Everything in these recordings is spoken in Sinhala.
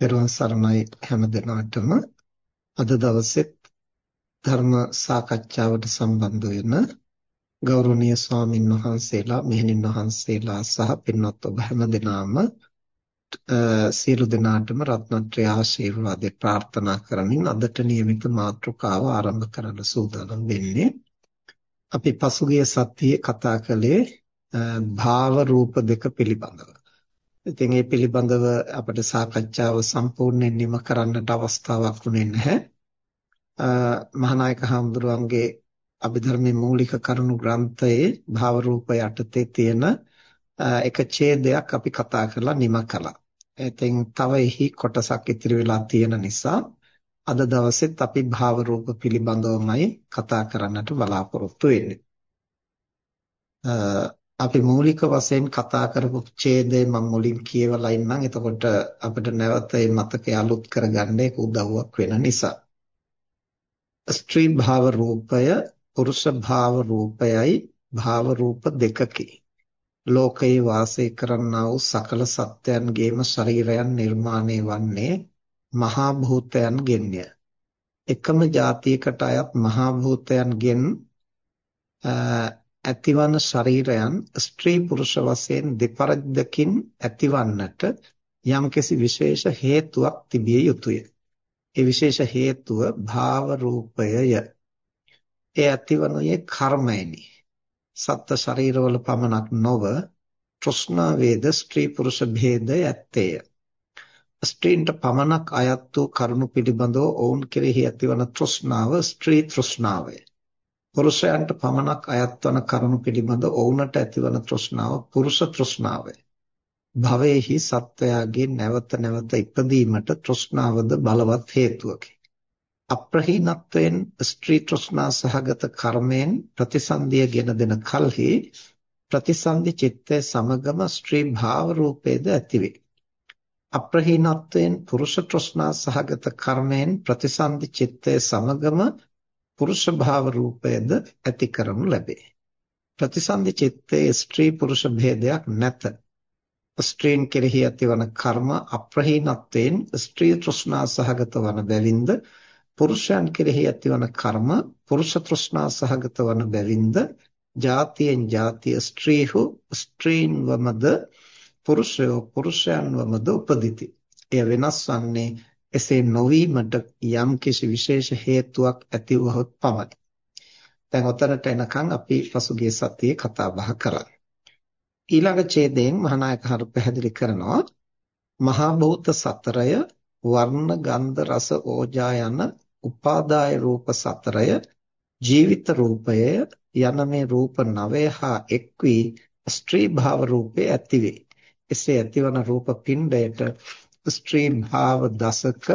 පෙරවන් සරණයි. හැම දිනකටම අද දවසෙත් ධර්ම සාකච්ඡාවට සම්බන්ධ වෙන ගෞරවනීය ස්වාමින් වහන්සේලා මෙහෙණින් වහන්සේලා සහ පින්වත් ඔබ හැම දිනාම සියලු දෙනාටම රත්නත්‍රය ආශිර්වාදේ ප්‍රාර්ථනා කරමින් අදට නියමිත මාතෘකාව ආරම්භ කරන්න සූදානම් වෙන්නේ. අපි පසුගිය සතියේ කතා කළේ භාව රූප දෙක පිළිබඳව. ඉතින් ඒ පිළිබඳව අපිට සාකච්ඡාව සම්පූර්ණයෙන් නිම කරන්නට අවස්ථාවක් වුණේ නැහැ. මහානායක හඳුරුවන්ගේ අභිධර්මයේ මූලික කරුණු ග්‍රන්ථයේ භාව රූප යටතේ තියෙන එක ඡේදයක් අපි කතා කරලා නිම කළා. ඉතින් තව එහි කොටසක් ඉතිරි වෙලා තියෙන නිසා අද දවසෙත් අපි භාව රූප පිළිබඳවමයි කතා කරන්නට බලාපොරොත්තු වෙන්නේ. අපි මූලික වශයෙන් කතා කරපු ඡේදය මම මුලින් කියවලා ඉන්නම්. එතකොට අපිට නැවත මේ මතකය අලුත් කරගන්න ඒක උදව්වක් වෙන නිසා. ස්ත්‍රී භාව රූපය පුරුෂ භාව රූපයයි භාව රූප දෙකකි. ලෝකයේ වාසය කරන්නා වූ සකල සත්‍යයන්ගේම ශරීරයන් නිර්මාණය වන්නේ මහා භූතයන්ගෙන්ය. එකම જાතියකට අයත් මහා භූතයන්ගෙන් ඇතිවන ශරීරයන් ස්ත්‍රී පුරුෂ වශයෙන් දෙපරද්දකින් ඇතිවන්නට යම්කිසි විශේෂ හේතුවක් තිබිය යුතුය. ඒ විශේෂ හේතුව භාව රූපයය. ඒ ඇතිවනුයේ කර්මයනි. සත්ත්ව ශරීරවල පමණක් නොව තෘෂ්ණා වේද ස්ත්‍රී පුරුෂ භේදය ඇත්තේය. ස්ත්‍රීන්ට පමණක් අයත් වූ කරුණු පිළිබඳව ඔවුන් කෙරෙහි ඇතිවන තෘෂ්ණාව ස්ත්‍රී තෘෂ්ණාවය. පුරුෂයන්ට පමණක් අයත් වන කරුණු පිළිබඳ ඔවුන්ට ඇතිවන තෘෂ්ණාව පුරුෂ තෘෂ්ණාවයි. භවයේහි සත්වයාගේ නැවත නැවත ඉපදීමට තෘෂ්ණාවද බලවත් හේතුවකි. අප්‍රහීනත්වයෙන් ස්ත්‍රී තෘෂ්ණා සහගත කර්මයෙන් ප්‍රතිසන්දිය ගෙන දෙන කල්හි ප්‍රතිසන්දි චිත්තය සමගම ස්ත්‍රී භාව රූපේද ඇතිවේ. අප්‍රහීනත්වයෙන් පුරුෂ තෘෂ්ණා සහගත කර්මයෙන් ප්‍රතිසන්දි චිත්තය සමගම පුරුෂ භාව රූපයද ඇති කරනු ලැබේ. ප්‍රතිසන්දි චිත්තයේ ස්ත්‍රී පුරුෂ භේදයක් නැත. ස්ත්‍රීන් කෙරෙහි ඇතිවන කර්ම අප්‍රහීනත්වයෙන් ස්ත්‍රී තෘෂ්ණා සහගත වන බැවින්ද පුරුෂයන් කෙරෙහි ඇතිවන කර්ම පුරුෂ තෘෂ්ණා සහගත වන බැවින්ද ජාතියෙන් ජාතිය ස්ත්‍රීහු ස්ත්‍රීන්වමද පුරුෂයෝ පුරුෂයන්වමද උපදිති. එය වෙනස් වන්නේ එසේ නොවීමට යම් කිසි විශේෂ හේතුවක් ඇති වුවහොත් පමණි. දැන් ඔතනට එනකන් අපි පසුගිය සතියේ කතා බහ කරා. ඊළඟ ඡේදයෙන් මහානායක හරු පැහැදිලි කරනවා මහා භූත සතරය වර්ණ ගන්ධ රස ඕජා යන උපාදාය රූප සතරය ජීවිත රූපය යන මේ රූප නවය හා එක් වී ස්ත්‍රී භාව රූපේ ඇතිවේ. එසේ ඇතිවන රූප පිණ්ඩයට ස්ත්‍රී භාව දසක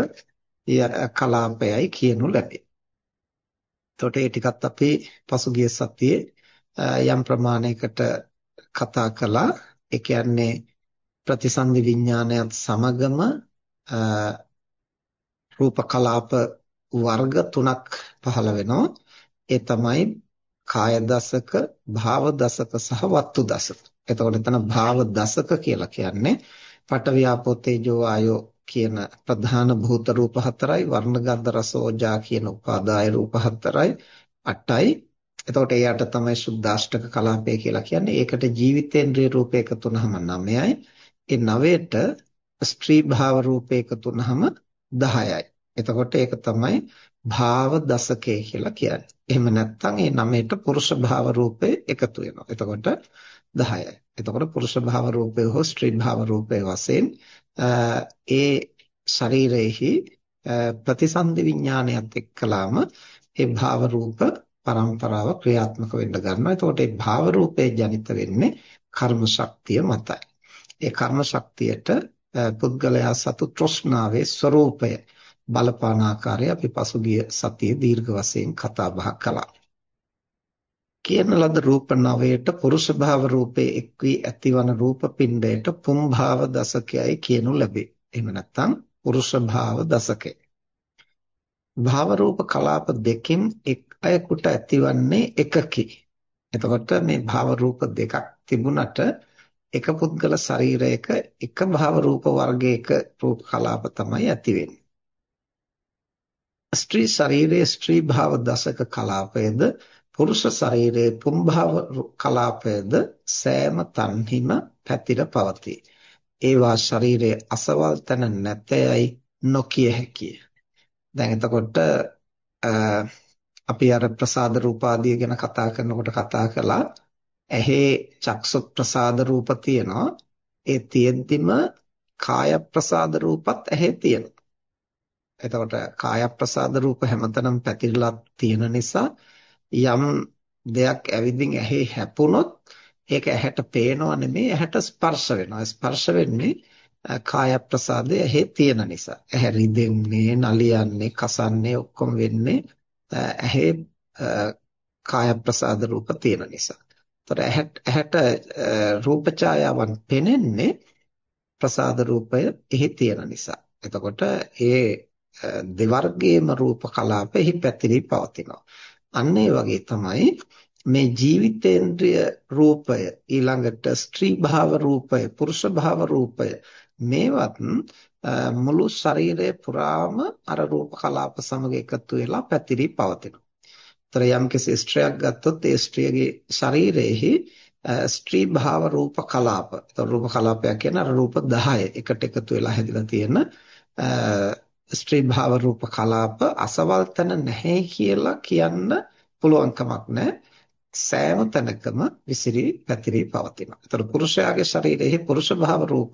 කලාපයයි කියනු ලැබේ. එතකොට ඒ ටිකත් අපි පසුගිය සතියේ යම් ප්‍රමාණයකට කතා කළා. ඒ කියන්නේ ප්‍රතිසන්දි විඥානයත් සමගම රූප කලාප වර්ග තුනක් පහළ වෙනවා. ඒ තමයි කාය දසක, භාව දසක සහ වත්තු දසක. එතකොට එතන භාව දසක කියලා කියන්නේ පඨවි තේජෝ ආයෝ කියන ප්‍රධාන භූත රූප හතරයි වර්ණ ගන්ධ රස ඕජා කියන උපාදාය රූප හතරයි 8යි එතකොට ඒ යට තමයි සුද්දාෂ්ටක කලාපය කියලා කියන්නේ. ඒකට ජීවිතේන්ද්‍රිය රූප එකතු වුනහම 9යි ඒ 9ට ස්ත්‍රී භාව රූප එකතු වුනහම 10යි එතකොට ඒක තමයි භාව දසකය කියලා කියන්නේ. එහෙම නැත්නම් ඒ 9ට පුරුෂ භාව රූපේ එකතු වෙනවා. එතකොට 10යි එතකොට පුරුෂ භාව රූපය හෝ ස්ත්‍රී භාව රූපය වශයෙන් ඒ ශරීරයේහි ප්‍රතිසන්දි විඥානයත් එක්කලාම ඒ භාව රූප පරම්පරාව ක්‍රියාත්මක වෙන්න ගන්නවා. එතකොට ඒ භාව රූපේ ජනිත වෙන්නේ කර්ම ශක්තිය මතයි. ඒ කර්ම ශක්තියට පුද්ගලයා සතු තෘෂ්ණාවේ ස්වરૂපය බලපාන ආකාරය අපි පසුගිය සතියේ දීර්ඝ වශයෙන් කතා බහ කළා. කියන ලද රූප නවයට පුරුෂ භාව රූපේ එක් වී ඇතිවන රූප පිණ්ඩයට පුම් භාව දසකයයි කියනු ලැබේ. එහෙම නැත්නම් පුරුෂ භාව දසකය. භාව රූප කලාප දෙකෙන් එක් අයකට ඇතිවන්නේ එකකි. එතකොට මේ භාව රූප දෙකක් තිබුණට එක පුද්ගල ශරීරයක එක භාව රූප වර්ගයක රූප කලාප තමයි ඇති වෙන්නේ. ස්ත්‍රී ශරීරයේ ස්ත්‍රී භාව දශක කලාපයේද පුරුෂ ශරීරයේ පුම්භාව කලාපයේද සෑම තන්හිම පැතිර පවතී. ඒවා ශරීරයේ අසවල් තැන නැතයයි නොකිය හැකිය. දැන් එතකොට අපි අර ප්‍රසාද රූපාදිය ගැන කතා කරනකොට කතා කළා ඇහි චක්සු ප්‍රසාද රූප තියෙනවා ඒ තියෙද්දිම කාය ප්‍රසාද රූපත් ඇහි තියෙනවා එතකොට කාය ප්‍රසාද රූප හැමතැනම පැතිරලා තියෙන නිසා යම් දෙයක් ඇවිදින් ඇහි හැපුණොත් ඒක ඇහැට පේනව නෙමෙයි ඇහැට ස්පර්ශ වෙනවා ස්පර්ශ වෙන්නේ කාය ප්‍රසාදය ඇහි තියෙන නිසා ඇහැ රිදෙන්නේ නලියන්නේ කසන්නේ ඔක්කොම වෙන්නේ ඇහි කාය ප්‍රසාද රූප තියෙන නිසා. ඒතර ඇහැට රූප ඡායාවන් පෙනෙන්නේ ප්‍රසාද රූපය එහි තියෙන නිසා. එතකොට ඒ දෙවර්ගයේම රූප කලාප එහි පැතිරී පවතිනවා. අන්න ඒ වගේ තමයි මේ ජීවිතේන්ද්‍රය රූපය ඊළඟට ස්ත්‍රී භාව රූපය පුරුෂ භාව රූපය මේවත් මුළු ශරීරය පුරාම අර රූප කලාප සමග එකතු වෙලා පැතිරී පවතිනවා. ତර යම්කිසි ස්ත්‍රියක් ගත්තොත් ඒ ස්ත්‍රියගේ ශරීරයේහි ස්ත්‍රී භාව රූප කලාප. ඒතර රූප කලාපයක් කියන්නේ අර රූප 10 එකට එකතු වෙලා හැදිලා තියෙන ස්ත්‍රී භාව රූප කලාප අසවල් තැන නැහැ කියලා කියන්න පුළුවන් කමක් නැහැ. සෑම තැනකම විසිරී පැතිරී පවතිනවා. ඒතර පුරුෂයාගේ ශරීරයේ පුරුෂ භාව රූප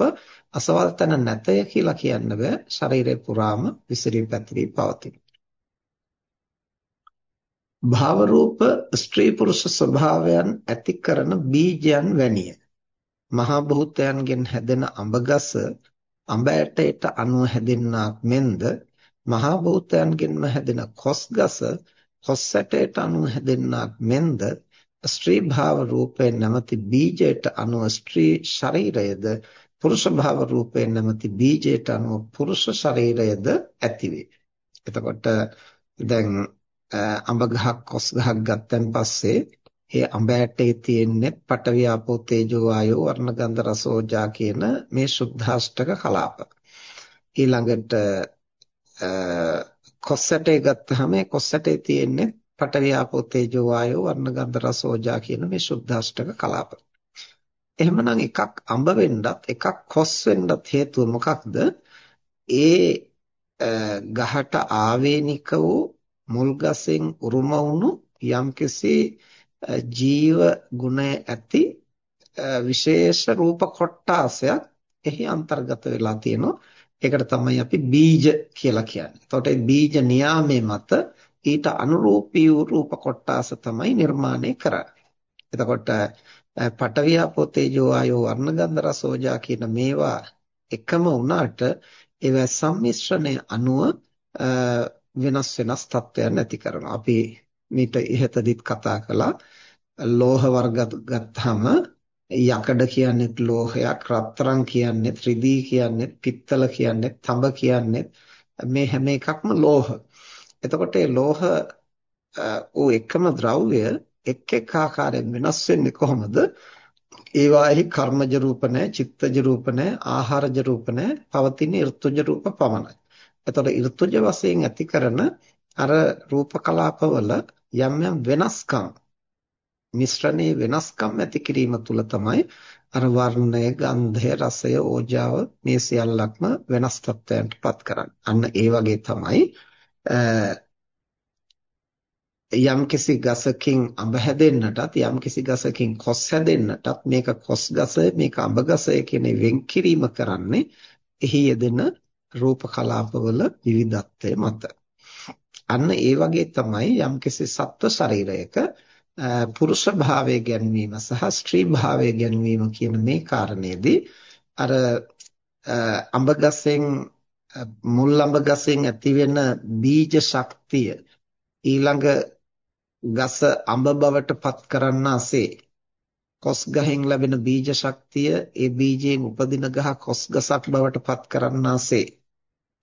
අසවල් තැන නැතය කියලා කියන්න බෑ. ශරීරය පුරාම විසිරී පැතිරී පවතිනවා. භාව රූප ස්ත්‍රී පුරුෂ ස්වභාවයන් ඇති කරන බීජයන් වැනිය. මහා භූතයන්ගෙන් හැදෙන අඹගස අඹ ඇටයට අනුව හැදෙන්නාක් මෙන්ද මහා භූතයන්ගෙන්ම හැදෙන කොස්ගස කොස් ඇටයට අනුව හැදෙන්නාක් මෙන්ද ස්ත්‍රී භාව රූපේ නැමැති බීජයට අනුව ස්ත්‍රී ශරීරයද පුරුෂ භාව රූපේ නැමැති බීජයට අනුව පුරුෂ ශරීරයද ඇතිවේ. එතකොට දැන් අඹ ගහක් කොස් ගහක් ගත්තන් පස්සේ ඒ අඹ ඇටේ තියෙන්නේ පඨවි ආපෝ තේජෝ වායෝ වර්ණ ගන්ධ රස ඕජා කියන මේ සුද්ධාෂ්ටක කලාප. ඊළඟට කොස් ඇටේ ගත්තාම කොස් ඇටේ තියෙන්නේ පඨවි ආපෝ තේජෝ වායෝ වර්ණ ගන්ධ රස ඕජා කියන මේ සුද්ධාෂ්ටක කලාප. එහෙමනම් එකක් අඹ වෙන්නත් එකක් කොස් වෙන්නත් හේතුව මොකක්ද? ඒ ගහට ආවේනික වූ මුල් ගසෙන් උරුම වුණු යම්කිසි ජීව ගුණය ඇති විශේෂ රූප කොටාසයක් එහි අන්තර්ගත වෙලා තියෙනවා. ඒකට තමයි අපි බීජ කියලා කියන්නේ. එතකොට මේ බීජ නියාමයේ මත ඊට අනුරූපී වූ රූප කොටාස තමයි නිර්මාණය කරන්නේ. එතකොට පඨවියාපෝ තේජෝ ආයෝ වර්ණගන්ධ රසෝජා කියන මේවා එකම වුණාට ඒවා සම්මිශ්‍රණය අනුව වෙනස් වෙනස් තත්වයන් ඇති කරනවා. අපි මේට ඉහතදිත් කතා කළා ලෝහ වර්ග ගත්තාම යකඩ කියන්නේත් ලෝහයක් රත්තරන් කියන්නේත් රිදී කියන්නේත් පිත්තල කියන්නේත් තඹ කියන්නේත් මේ හැම එකක්ම ලෝහ. එතකොට මේ ලෝහ ඌ එකම ද්‍රව්‍ය එක් එක් ආකාරයෙන් වෙනස් වෙන්නේ කොහොමද? ඒවාෙහි කර්මජ රූප නැහැ, චිත්තජ රූප නැහැ, ආහාරජ රූප නැහැ, පවතින ඍතුජ රූප පමණයි. එතකොට ඍතුජ වශයෙන් ඇති කරන අර රූප කලාපවල යම් යම් වෙනස්කම් මිශ්‍රණයේ වෙනස්කම් ඇති කිරීම තුළ තමයි අර වර්ණය, ගන්ධය, රසය, ඕජාව මේ සියල්ලක්ම වෙනස් තත්ත්වයන්ටපත් කරන්නේ. අන්න ඒ වගේ තමයි යම්කිසි ගසකින් අඹ හැදෙන්නටත් යම්කිසි ගසකින් කොස් හැදෙන්නටත් මේක කොස් ගසය මේක අඹ ගසය කියන වෙන් කිරීම කරන්නේ එහි යෙදෙන රූප කලාපවල විවිධත්වය මත. අන්න ඒ වගේ තමයි යම්කිසි සත්ව ශරීරයක පුරුෂ භාවය ගැනීම සහ ස්ත්‍රී භාවය ගැනීම කියන මේ කාරණේදී අර අඹ ගසෙන් මුල් අඹ ගසෙන් ඇතිවෙන බීජ ශක්තිය ඊළඟ ගස අඹ බවට පත් කරන්නාසේ කොස් ගහෙන් ලැබෙන බීජ ශක්තිය ඒ බීජයෙන් උපදින ගහ කොස් ගසක් බවට පත් කරන්නාසේ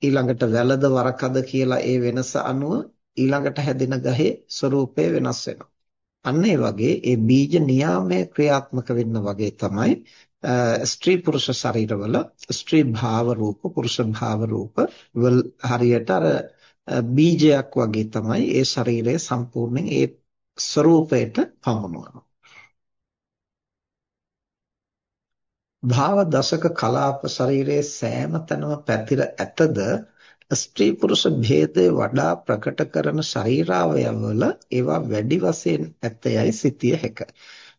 ඊළඟට වැලද වරකද කියලා ඒ වෙනස අනුව ඊළඟට හැදෙන ගහේ ස්වરૂපය වෙනස් වෙනවා. අන්න ඒ වගේ ඒ බීජ නියාමයේ ක්‍රියාත්මක වෙන්න වගේ තමයි ස්ත්‍රී පුරුෂ ශරීරවල ස්ත්‍රී භාව රූප පුරුෂ භාව රූප වල හරියට අර බීජයක් වගේ තමයි ඒ ශරීරය සම්පූර්ණයෙන් ඒ ස්වરૂපයට පමුණුවනවා. භාව දශක කලාප ශරීරයේ සෑම තැනම පැතිර ඇතද ස්ත්‍රී පුරුෂ භේදය වඩා ප්‍රකට කරන ශරීරාවයවල ඒවා වැඩි වශයෙන් ඇතයයි සිතිය හැකිය.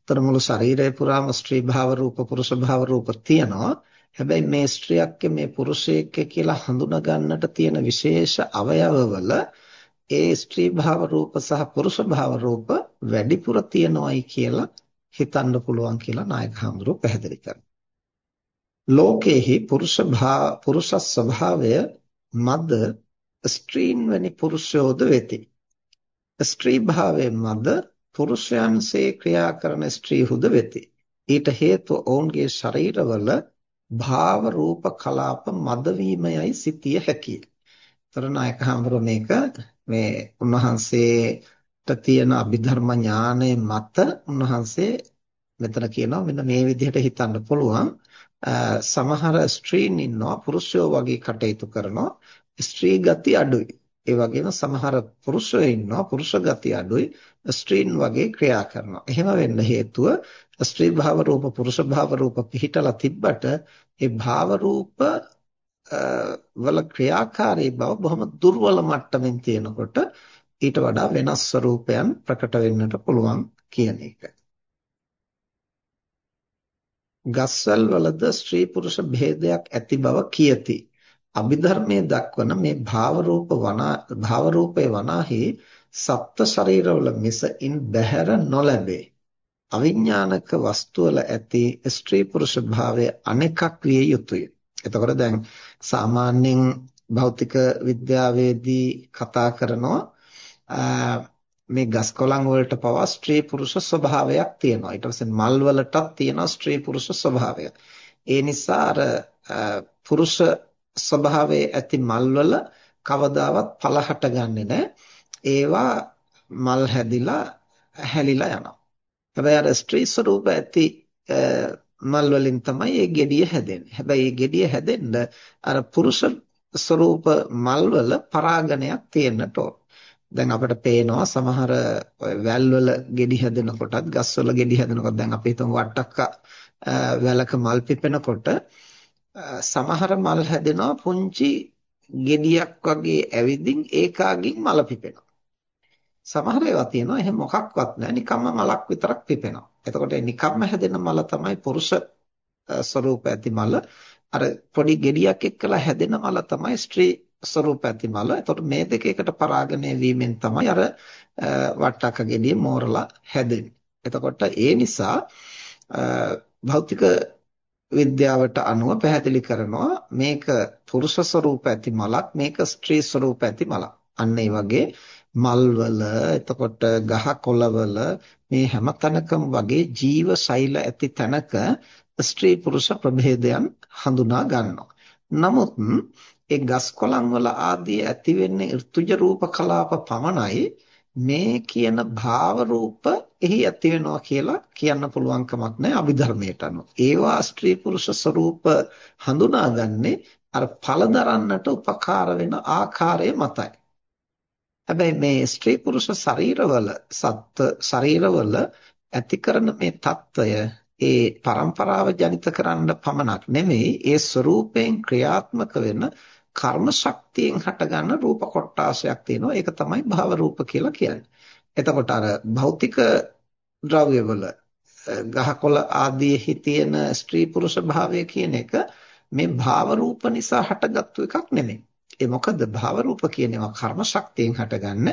ତර මුළු ශරීරය පුරාම ස්ත්‍රී භාව රූප පුරුෂ භාව රූප තියෙනවා. හැබැයි මේ ස්ත්‍රියක් මේ පුරුෂයෙක් කියලා හඳුනා ගන්නට තියෙන විශේෂ අවයවවල ඒ ස්ත්‍රී භාව රූප සහ පුරුෂ භාව රූප වැඩිපුර තියෙනවයි කියලා හිතන්න පුළුවන් කියලා නායක හඳුරෝ පැහැදිලි කරනවා. ලෝකේහි පුරුෂ භා පුරුෂ ස්වභාවය මද ස්ත්‍රීන් වැනි පුරුෂයෝද වෙති. ස්ත්‍රී භාවයේ මද පුරුෂයන්සේ ක්‍රියා කරන ස්ත්‍රීහුද වෙති. ඊට හේතුව ඔවුන්ගේ ශරීරවල භාව රූප කලාප මද වීමයයි සිටිය හැකිය. තරණායක හඳුර මේක මේ උන්වහන්සේට තියෙන අභිධර්ම ඥානය මත උන්වහන්සේ මෙතන කියනවා මෙන්න මේ විදිහට හිතන්න පුළුවන් සමහර ස්ත්‍රීන් ඉන්නවා පුරුෂයෝ වගේ කටයුතු කරනවා ස්ත්‍රී ගති අඩුයි ඒ වගේම සමහර පුරුෂයෝ ඉන්නවා පුරුෂ ගති අඩුයි ස්ත්‍රීන් වගේ ක්‍රියා කරනවා. එහෙම වෙන්න හේතුව ස්ත්‍රී භාව රූප පුරුෂ භාව රූප පිහිටලා තිබ්බට ඒ භාව රූප වල ක්‍රියාකාරී බව බොහොම දුර්වල මට්ටමින් තියෙනකොට ඊට වඩා වෙනස් ස්වરૂපයන් ප්‍රකට වෙන්නට පුළුවන් කියන එක. ගස්වල වලද ස්ත්‍රී පුරුෂ භේදයක් ඇති බව කියති. අභිධර්මයේ දක්වන මේ භාව රූප වනා භාව රූපේ වනාහි සප්ත ශරීරවල මිස ඉන් බැහැර නොලැබේ අවිඥානික වස්තුවල ඇති ස්ත්‍රී පුරුෂ භාවය අනෙකක් විය යුතුය එතකොට දැන් සාමාන්‍යයෙන් භෞතික විද්‍යාවේදී කතා කරනවා මේ ගස් කොළන් වලට පවා ස්ත්‍රී පුරුෂ ස්වභාවයක් තියෙනවා ඊට පස්සේ මල් වලටත් තියෙනවා ස්ත්‍රී පුරුෂ ස්වභාවය ඒ නිසා අර පුරුෂ ස්වභාවයේ ඇති මල්වල කවදාවත් පළ හටගන්නේ නැහැ. ඒවා මල් හැදිලා හැලිලා යනවා. හැබැයි අර ස්ත්‍රී ස්වરૂප ඇති මල් වලින් තමයි ඒ gediya හැදෙන්නේ. හැබැයි ඒ gediya හැදෙන්න අර පුරුෂ ස්වરૂප මල් වල පරාගණයක් තියෙන්නට ඕන. දැන් අපිට පේනවා සමහර වැල් වල ගෙඩි හැදෙනකොටත් ගස් වල ගෙඩි හැදෙනකොට දැන් අපි හිතමු වට්ටක්ක වැලක මල් පිපෙනකොට සමහර මල් හැදෙනවා පුංචි ගෙඩියක් වගේ ඇවිදින් ඒකාගින් මල පිපෙනවා. සමහර ඒවා තියෙනවා එහෙම මොකක්වත් නැහැ නිකම්ම මලක් විතරක් පිපෙනවා. එතකොට නිකම්ම හැදෙන මල තමයි පුරුෂ ස්වરૂප ඇති මල. අර පොඩි ගෙඩියක් එක්කලා හැදෙන මල තමයි ස්ත්‍රී ස්වરૂප ඇතිමල. එතකොට මේ දෙක එකට පරාගණය වීමෙන් තමයි අර වට්ටක්ක ගෙඩිය මෝරලා හැදෙන්නේ. එතකොට ඒ නිසා භෞතික විද්‍යාවට අනුව පැහැදිලි කරනවා මේක පුරුෂ ස්වરૂප ඇති මලක් මේක ස්ත්‍රී ස්වરૂප ඇති මලක්. අන්න ඒ වගේ මල්වල එතකොට ගහ කොළවල මේ හැම තැනකම වගේ ජීව ශෛල ඇති තැනක ස්ත්‍රී පුරුෂ ප්‍රභේදයන් හඳුනා ගන්නවා. නමුත් ඒ ගස් කොළන් වල ආදී ඇති වෙන්නේ ඍතුජ රූප කලාප පමණයි මේ කියන භාව රූප එහි ඇති වෙනවා කියලා කියන්න පුළුවන් කමක් නැහැ අභිධර්මයට අනුව. ඒවා ස්ත්‍රී පුරුෂ ස්වરૂප හඳුනාගන්නේ අර පළදරන්නට උපකාර වෙන ආකාරය මතයි. හැබැයි මේ ස්ත්‍රී පුරුෂ ශරීරවල සත්ත්ව ශරීරවල ඇති කරන මේ తত্ত্বය ඒ પરම්පරාව ජනිත කරන්න පමණක් නෙමෙයි ඒ ස්වરૂපයෙන් ක්‍රියාත්මක වෙන කර්ම ශක්තියෙන් හටගන්න රූප කොටාසයක් තියෙනවා. ඒක තමයි භව රූප කියලා කියන්නේ. එතකොට අර භෞතික ද්‍රව්‍යවල ගහකොළ ආදීෙහි තියෙන ස්ත්‍රී පුරුෂ භාවය කියන එක මේ භාව රූප නිසා හටගත්තු එකක් නෙමෙයි. ඒ මොකද භාව රූප කියන ඒවා කර්ම ශක්තියෙන් හටගන්න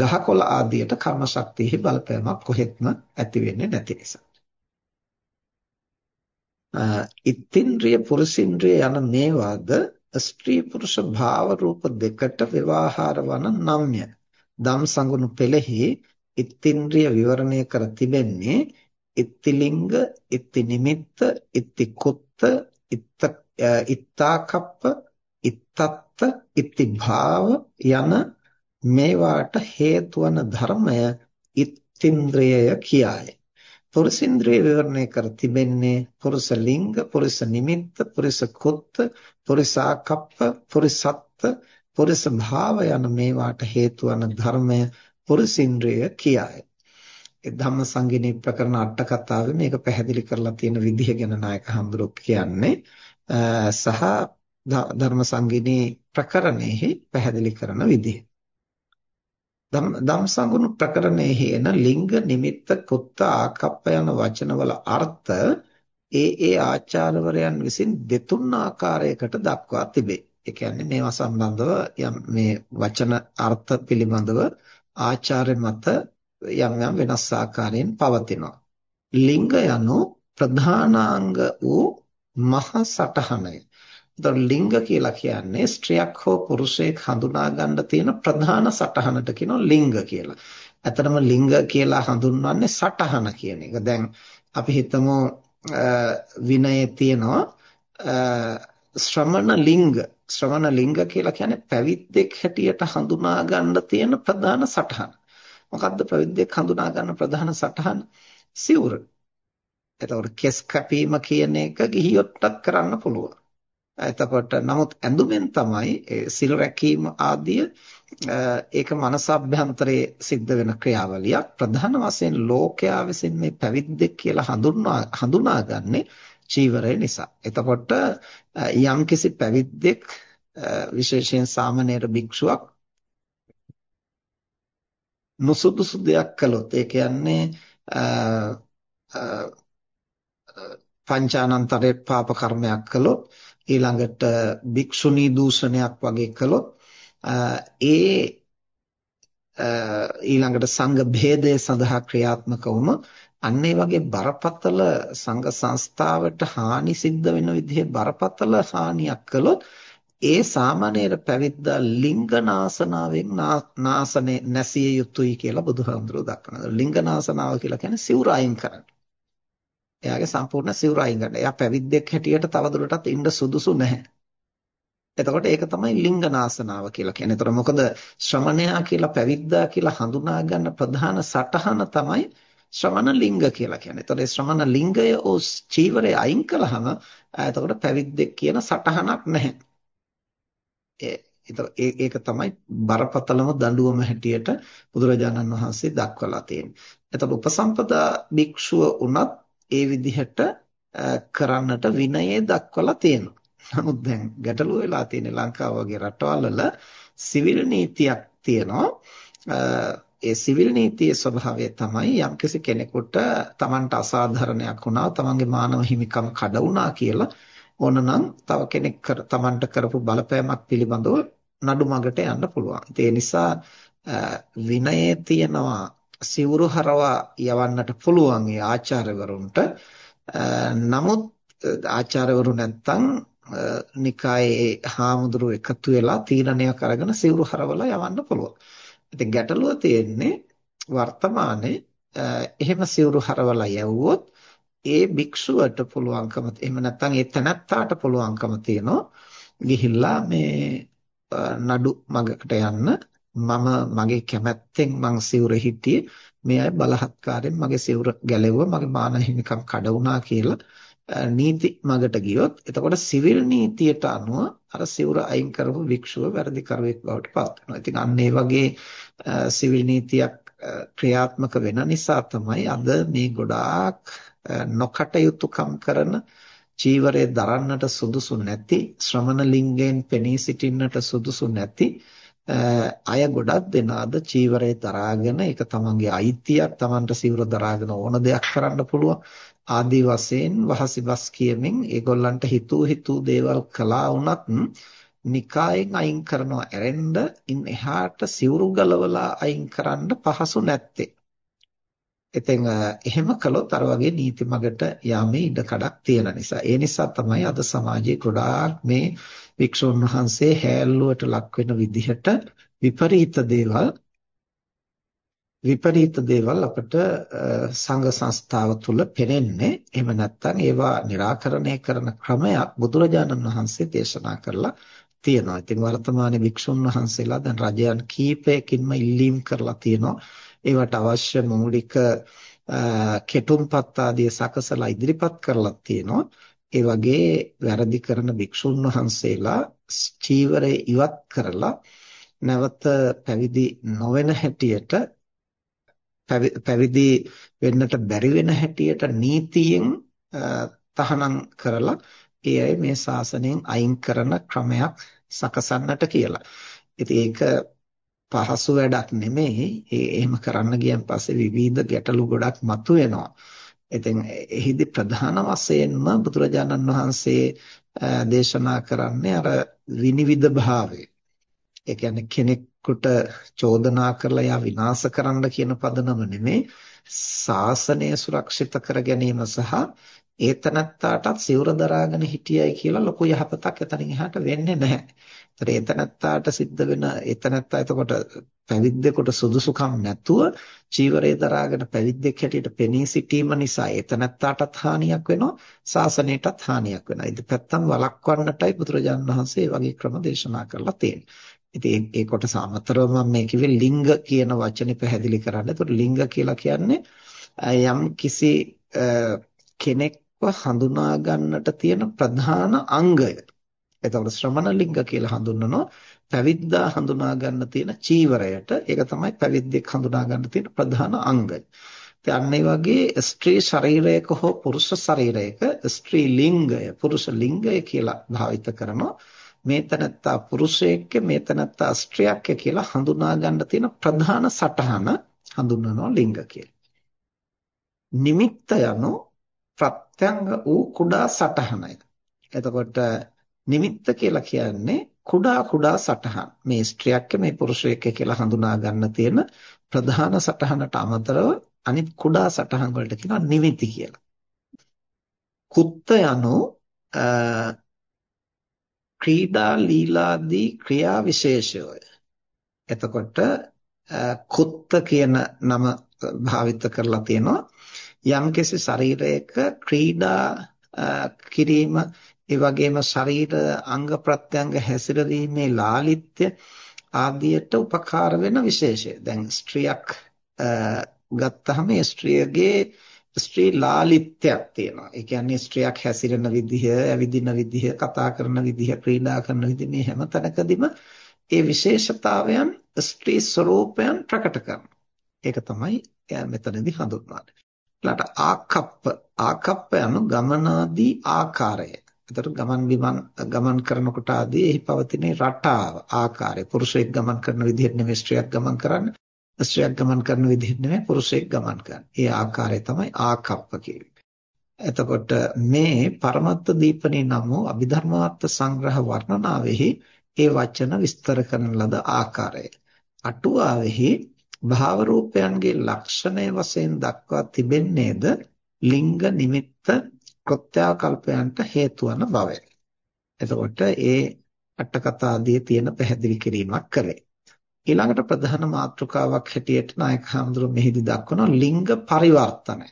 ගහකොළ ආදියට කර්ම ශක්තියෙහි බලපෑමක් කොහෙත්ම ඇති වෙන්නේ නැති නිසා. ඉත්ත්‍ින්ද්‍රිය පුරුෂින්ද්‍රිය යන මේවාද ස්ත්‍රී පුරුෂ භාව රූප දෙකට ව්‍යවහාර වන නම්ය දම් සංගුණ පෙළෙහි ඉත්ත්‍ින්ද්‍රිය විවරණය කර තිබෙන්නේ ඉත්තිලිංග ඉත්ති නිමිත්ත ඉත්ති කුත්ත ඉත්තාකප්ප ඉත්තත්ත ඉත්ති භාව යන මේවාට හේතු වන ධර්මය ඉත්ත්‍ින්ද්‍රයය කියාය. පුරුෂින්ද්‍රිය විවරණය කර තිබෙන්නේ පුරුෂ ලිංග, පුරුෂ නිමිත්ත, පුරුෂ කුත්ත, පුරුෂාකප්ප, පුරුෂත්ත, පුරුෂ භාව යන මේවාට හේතු වන ධර්මය පුරුෂින්ද්‍රිය කියයි. ඒ ධම්මසංගිනී ප්‍රකරණ අට කතාවේ මේක පැහැදිලි කරලා තියෙන විදිහ ගැන නායක හඳුරුක් කියන්නේ සහ ධර්මසංගිනී ප්‍රකරණෙහි පැහැදිලි කරන විදිහ. ධම්සංගුණ ප්‍රකරණයෙහි එන ලිංග නිමිත්ත කුත්ත ආකප්ප යන වචනවල අර්ථ ඒ ඒ ආචාර්යවරයන් විසින් දෙතුන් ආකාරයකට දක්වා තිබේ. ඒ කියන්නේ මේවා සම්බන්ධව යම් මේ වචන අර්ථ පිළිබඳව ආචාර්ය මත යම් යම් වෙනස් ආකාරයෙන් පවතිනවා. ලිංග යනු ප්‍රධානාංග වූ මහ සටහනයි. එතකොට ලිංග කියලා කියන්නේ ස්ත්‍රියක් හෝ පුරුෂයෙක් හඳුනා ගන්න තියෙන ප්‍රධාන සටහනට කියනවා ලිංග කියලා. ඇත්තටම ලිංග කියලා හඳුන්වන්නේ සටහන කියන එක. දැන් අපි හිතමු විනයේ තියෙනවා ශ්‍රමණ ලිංග ශ්‍රමණ ලිංග කියලා කියන්නේ පැවිද්දෙක් හැටියට හඳුනා ගන්න තියෙන ප්‍රධාන සටහන. මොකද්ද පැවිද්දෙක් හඳුනා ගන්න ප්‍රධාන සටහන? සිවුර. එතකොට කෙස් කැපීම කියන එක ගිහියොට්ටත් කරන්න පුළුවන්. එතකොට නමුත් ඇඳුමෙන් තමයි සිල් රැකීම ආදිය ඒක මනසාභ්‍යන්තරයේ සිද්ධ වෙන ක්‍රියාවලියක් ප්‍රධාන වශයෙන් ලෝකයා විසින් මේ පැවිද්දෙක් කියලා හඳුන්වා හඳුනාගන්නේ චීවරය නිසා. එතකොට යම්කිසි පැවිද්දෙක් විශේෂයෙන් සාමණේර භික්ෂුවක් නුසුදුසු දෙයක් කළොත් ඒ කියන්නේ පංචානන්තරේ පාප කර්මයක් කළොත් ඊළඟට භික්ෂුණී දූෂණයක් වගේ කළොත් ඒ ඊළඟට සංඝ භේදය සඳහා ක්‍රියාත්මක වුණොත් අන්න ඒ වගේ බරපතල සංඝ සංස්ථාවට හානි සිද්ධ වෙන විදිහේ බරපතල හානියක් කළොත් ඒ සාමාන්‍යර පැවිද්දා ලිංගනාසනාවෙන් නාසනේ නැසිය යුතුයි කියලා බුදුහාමුදුරුවෝ දක්වනවා. ලිංගනාසනාව කියලා කියන්නේ සිවුර අයින් කරන්න. එයාගේ සම්පූර්ණ සිවුර අයින් කරන්න. එයා පැවිද්දෙක් හැටියට තවදුරටත් ඉන්න සුදුසු නැහැ. එතකොට ඒක තමයි ලිංගනාසනාව කියලා කියන්නේ. එතකොට මොකද ශ්‍රමණයා කියලා පැවිද්දා කියලා හඳුනා ගන්න ප්‍රධාන සටහන තමයි ශ්‍රමණ ලිංග කියලා කියන්නේ. එතකොට ශ්‍රමණ ලිංගය ඕ චීවරය අයින් කළාම එතකොට පැවිද්දෙක් කියන සටහනක් නැහැ. ඒක තමයි බරපතලම දඬුවම හැටියට බුදුරජාණන් වහන්සේ දක්වලා තියෙන්නේ. එතකොට උපසම්පදා භික්ෂුව උනත් ඒ විදිහට කරන්නට විනයේ දක්වලා තියෙනවා. නමුත් දැන් ගැටලුව වෙලා තියෙන ලංකාව වගේ රටවල් වල සිවිල් නීතියක් තියෙනවා. ඒ සිවිල් නීතියේ ස්වභාවය තමයි යම්කිසි කෙනෙකුට Tamanට අසාධාරණයක් වුණා, Tamanගේ මානව හිමිකම් කඩ වුණා කියලා ඕනනම් තව කෙනෙක් Tamanට කරපු බලපෑමක් පිළිබඳව නඩු මගට යන්න පුළුවන්. ඒ නිසා විනයේ තියෙනවා සිවුරු හරවා යවන්නට පුළුවන් ඒ ආචාර්යවරුන්ට. නමුත් ආචාර්යවරු නැත්තම් නිකායේ හාමුදුරු එකතු වෙලා තීරණයක් අරගෙන සිවුරු හරවලා යවන්න පුළුවන්. ඉතින් ගැටලුව තියෙන්නේ වර්තමානයේ එහෙම සිවුරු හරවලා යවුවොත් ඒ භික්ෂුවට පුළුවන්කම එහෙම නැත්නම් ඒ තැනත්තාට පුළුවන්කම තියෙනවා ගිහිල්ලා මේ නඩු මගකට යන්න මම මගේ කැමැත්තෙන් මං සිවුර හිටියේ මේ අය බලහත්කාරයෙන් මගේ සිවුර ගැලෙවුවා මගේ මාන හිමිකම් කඩ වුණා කියලා නීති මගට ගියොත් එතකොට සිවිල් නීතියට අනුව අර සිවුර අයින් කරපු වික්ෂුව වැරදිකරුවෙක් බවට පත් වෙනවා. ඉතින් අන්න ඒ වගේ සිවිල් නීතියක් ක්‍රියාත්මක වෙන නිසා තමයි අද මේ ගොඩාක් නොකටයුතුකම් කරන චීවරය දරන්නට සුදුසු නැති ශ්‍රමණ ලිංගයෙන් පෙනී සිටින්නට සුදුසු නැති අය ගොඩක් දෙනාද චීවරය දරාගෙන ඒක තමන්ගේ අයිතියක් තමන්ට සිවුර දරාගෙන ඕන දෙයක් කරන්න පුළුවන් ආදී වශයෙන් වහසිබස් කියමින් ඒගොල්ලන්ට හිතූ හිතූ දේවල් කළා වුණත් නිකායෙන් අයින් කරනවා ඇරෙන්න ඉන් එහාට සිවුරු ගලවලා අයින් කරන්න පහසු නැත්තේ. ඉතින් එහෙම කළොත් අර වගේ නීති මගට යාමේ ඉඩ කඩක් තියෙන නිසා. ඒ නිසා තමයි අද සමාජයේ ගොඩාක් මේ වික්ෂුන් වහන්සේ හැල්ලුවට ලක් වෙන විදිහට විපරීත දේවල් විපරීත දේවල් අපිට සංඝ සංස්ථාව තුළ පෙනෙන්නේ එහෙම නැත්නම් ඒවා निराකරණය කරන ක්‍රමයක් බුදුරජාණන් වහන්සේ දේශනා කරලා තියෙනවා. ඉතින් වර්තමානයේ වික්ෂුන් වහන්සේලා දැන් රජයන් කීපයකින්ම ඉල්ලීම් කරලා තියෙනවා. ඒවට අවශ්‍ය මූලික කෙටුම්පත් ආදී සකසලා ඉදිරිපත් කරලා තියෙනවා. ඒ වගේ වැරදි කරන භික්ෂුන් වහන්සේලා චීවරය ඉවත් කරලා නැවත පැවිදි නොවන හැටියට පැවිදි වෙන්නට බැරි වෙන හැටියට නීතියෙන් තහනම් කරලා ඒ අය මේ ශාසනයෙන් අයින් කරන ක්‍රමයක් සකසන්නට කියලා. ඉතින් ඒක පහසු වැඩක් නෙමෙයි. ඒ එහෙම කරන්න ගියන් පස්සේ විවිධ ගැටලු ගොඩක් මතුවෙනවා. ඉතින් එහිදී ප්‍රධාන වශයෙන්ම බුදුරජාණන් වහන්සේ දේශනා කරන්නේ අර විනිවිද භාවය. ඒ කියන්නේ කෙනෙකුට චෝදනා කරලා යා විනාශ කරන්න කියන පදනම නෙමෙයි. ශාසනය සුරක්ෂිත කර ගැනීම සහ ඒතනත්තාටත් සිවුර දරාගෙන හිටියයි කියලා ලොකු යහපතක් එතනින් එහාට වෙන්නේ නැහැ. ඒතර ඒතනත්තාට සිද්ධ වෙන ඒතනත්තා එතකොට පැවිද්දෙකුට සුදුසුකම් නැතුව චීවරය දරාගෙන පැවිද්දෙක් හැටියට පෙනී සිටීම නිසා ඒතනත්තාටත් හානියක් වෙනවා ශාසනයටත් හානියක් වෙනවා. ඉතින් පැත්තම් වළක්වන්නටයි බුදුරජාණන් වහන්සේ වගේ ක්‍රම දේශනා කරලා තියෙන්නේ. ඉතින් ඒ කොටස අමතරව මම මේ කිව්වේ ලිංග කියන වචනේ පැහැදිලි කරන්න. ඒතකොට ලිංග කියලා කියන්නේ යම් කිසි කෙනෙක් හඳුනා ගන්නට තියෙන ප්‍රධාන අංගය. එතකොට ශ්‍රමණ ලිංග කියලා හඳුන්වනවා පැවිද්දා හඳුනා ගන්න තියෙන චීවරයට. ඒක තමයි පැවිද්දෙක් හඳුනා ගන්න තියෙන ප්‍රධාන අංගය. ඉතින් ඒ වගේ ස්ත්‍රී ශරීරයක හෝ පුරුෂ ශරීරයක ස්ත්‍රී ලිංගය පුරුෂ ලිංගය කියලා භාවිත කරනවා. මේ තනත්තා පුරුෂයෙක්ක මේ තනත්තා ස්ත්‍රියක් කියලා හඳුනා ගන්න තියෙන ප්‍රධාන සටහන හඳුන්වනවා ලිංග කියලා. නිමිත්ත යනු ප්‍රත්‍යංග වූ කුඩා සටහනයි. එතකොට නිමිත්ත කියලා කියන්නේ කුඩා කුඩා සටහන්. මේ ස්ත්‍රියක් මේ පුරුෂයෙක් කියලා හඳුනා ගන්න තියෙන ප්‍රධාන සටහනට අමතරව අනිත් කුඩා සටහන් වලට කියනවා නිමිති කියලා. කුත්ත යනු ක්‍රීඩා ලීලාදී ක්‍රියා විශේෂය. එතකොට කුත්ත කියන නම භාවිත කරලා තියෙනවා යම්කිසි ශරීරයක ක්‍රීඩා කිරීම ඒ වගේම ශරීර අංග ප්‍රත්‍යංග හැසිරවීමේ ලාලිත්‍ය ආදියට උපකාර වෙන විශේෂය. දැන් ස්ත්‍රියක් ගත්තහම ස්ත්‍රියගේ ස්ත්‍රී ලාලිත්‍යයක් තියෙනවා. ඒ කියන්නේ ස්ත්‍රියක් හැසිරෙන විදිහ, ඇවිදින විදිහ, කතා කරන විදිහ, ක්‍රීඩා කරන විදිහ මේ හැම තැනකදීම ඒ විශේෂතාවයන් ස්ත්‍රී ස්වરૂපයන් ප්‍රකට කරනවා. ඒක තමයි මෙතනදී හඳුන්වන්නේ. ඊළඟට ආකප්ප ආකප්ප යනු ගමනාදී ආකාරය. එතකොට ගමන් බිමන් ගමන් කරනකොට ආදී එහි පවතින රටාව ආකාරය පුරුෂයෙක් ගමන් කරන විදිහට නෙමෙයි ස්ත්‍රියක් ගමන් කරන්නේ. ස්ත්‍රියක් ගමන් කරන විදිහට නෙමෙයි පුරුෂයෙක් ගමන් කරන්නේ. ඒ ආකාරය තමයි ආකප්ප කියන්නේ. එතකොට මේ පරමත්ත දීපනේ නම් වූ අභිධර්මාර්ථ සංග්‍රහ වර්ණනාවෙහි ඒ වචන විස්තර කරන ලද ආකාරය. අටුවාවෙහි භාව රූපයන්ගේ ලක්ෂණය වශයෙන් දක්වා තිබෙන්නේද ලිංග නිමිත්ත කෘත්‍යාකල්පයන්ට හේතු වන බවයි. එතකොට ඒ අට කතාදී තියෙන පැහැදිලි කිරීමක් කළේ. ඊළඟට ප්‍රධාන මාතෘකාවක් හැටියට නායක හඳුරු මෙහිදී දක්වන ලිංග පරිවර්තනය.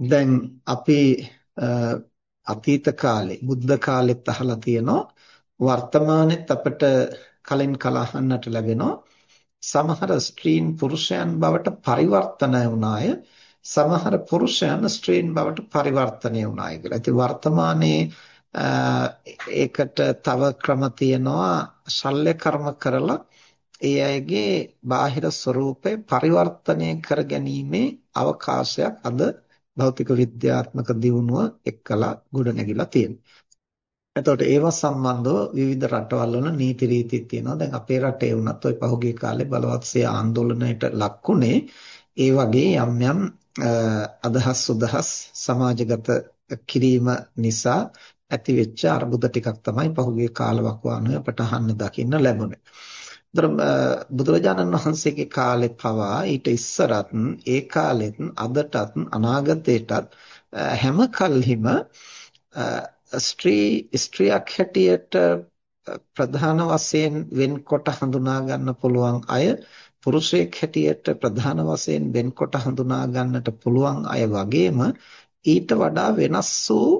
දැන් අපි අතීත කාලේ බුද්ධ කාලෙත් අහලා තියෙනවා වර්තමානෙත් අපිට කලින් කලහන්නට ලැබෙනවා සමහර ස්ත්‍රීන් පුරුෂයන් බවට පරිවර්තනය වුණාය සමහර පුරුෂයන් ස්ත්‍රීන් බවට පරිවර්තනය වුණායි කියලා. ඉතින් වර්තමානයේ ඒකට තව ක්‍රම තියෙනවා ශල්‍ය කර්ම කරලා ඒ අයගේ බාහිර ස්වરૂපේ පරිවර්තනය කර ගැනීමේ අවකාශයක් අද භෞතික විද්‍යාත්මක දියුණුව එක්කලා ගොඩනැගිලා තියෙනවා. එතකොට ඒවා සම්බන්ධව විවිධ රටවල් වල නීති රීති තියෙනවා. දැන් අපේ රටේ වුණත් ওই පහුගිය කාලේ බලවත් සේ ආందోලනයට ලක්ුණේ ඒ වගේ යම් යම් අදහස් සුදහස් සමාජගත කිරීම නිසා ඇතිවෙච්ච අර්බුද ටිකක් තමයි පහුගිය කාලවකවානුවේ අපට අහන්න දකින්න ලැබුණේ. බුදුරජාණන් වහන්සේගේ කාලේ පවා ඊට ඉස්සරත් ඒ කාලෙත් අදටත් අනාගතේටත් හැම කල්හිම ස්ත්‍රී ස්ත්‍රියක් හැටියට ප්‍රධාන වශයෙන් වෙන්කොට හඳුනා ගන්න පුළුවන් අය පුරුෂයෙක් හැටියට ප්‍රධාන වශයෙන් වෙන්කොට හඳුනා ගන්නට පුළුවන් අය වගේම ඊට වඩා වෙනස් වූ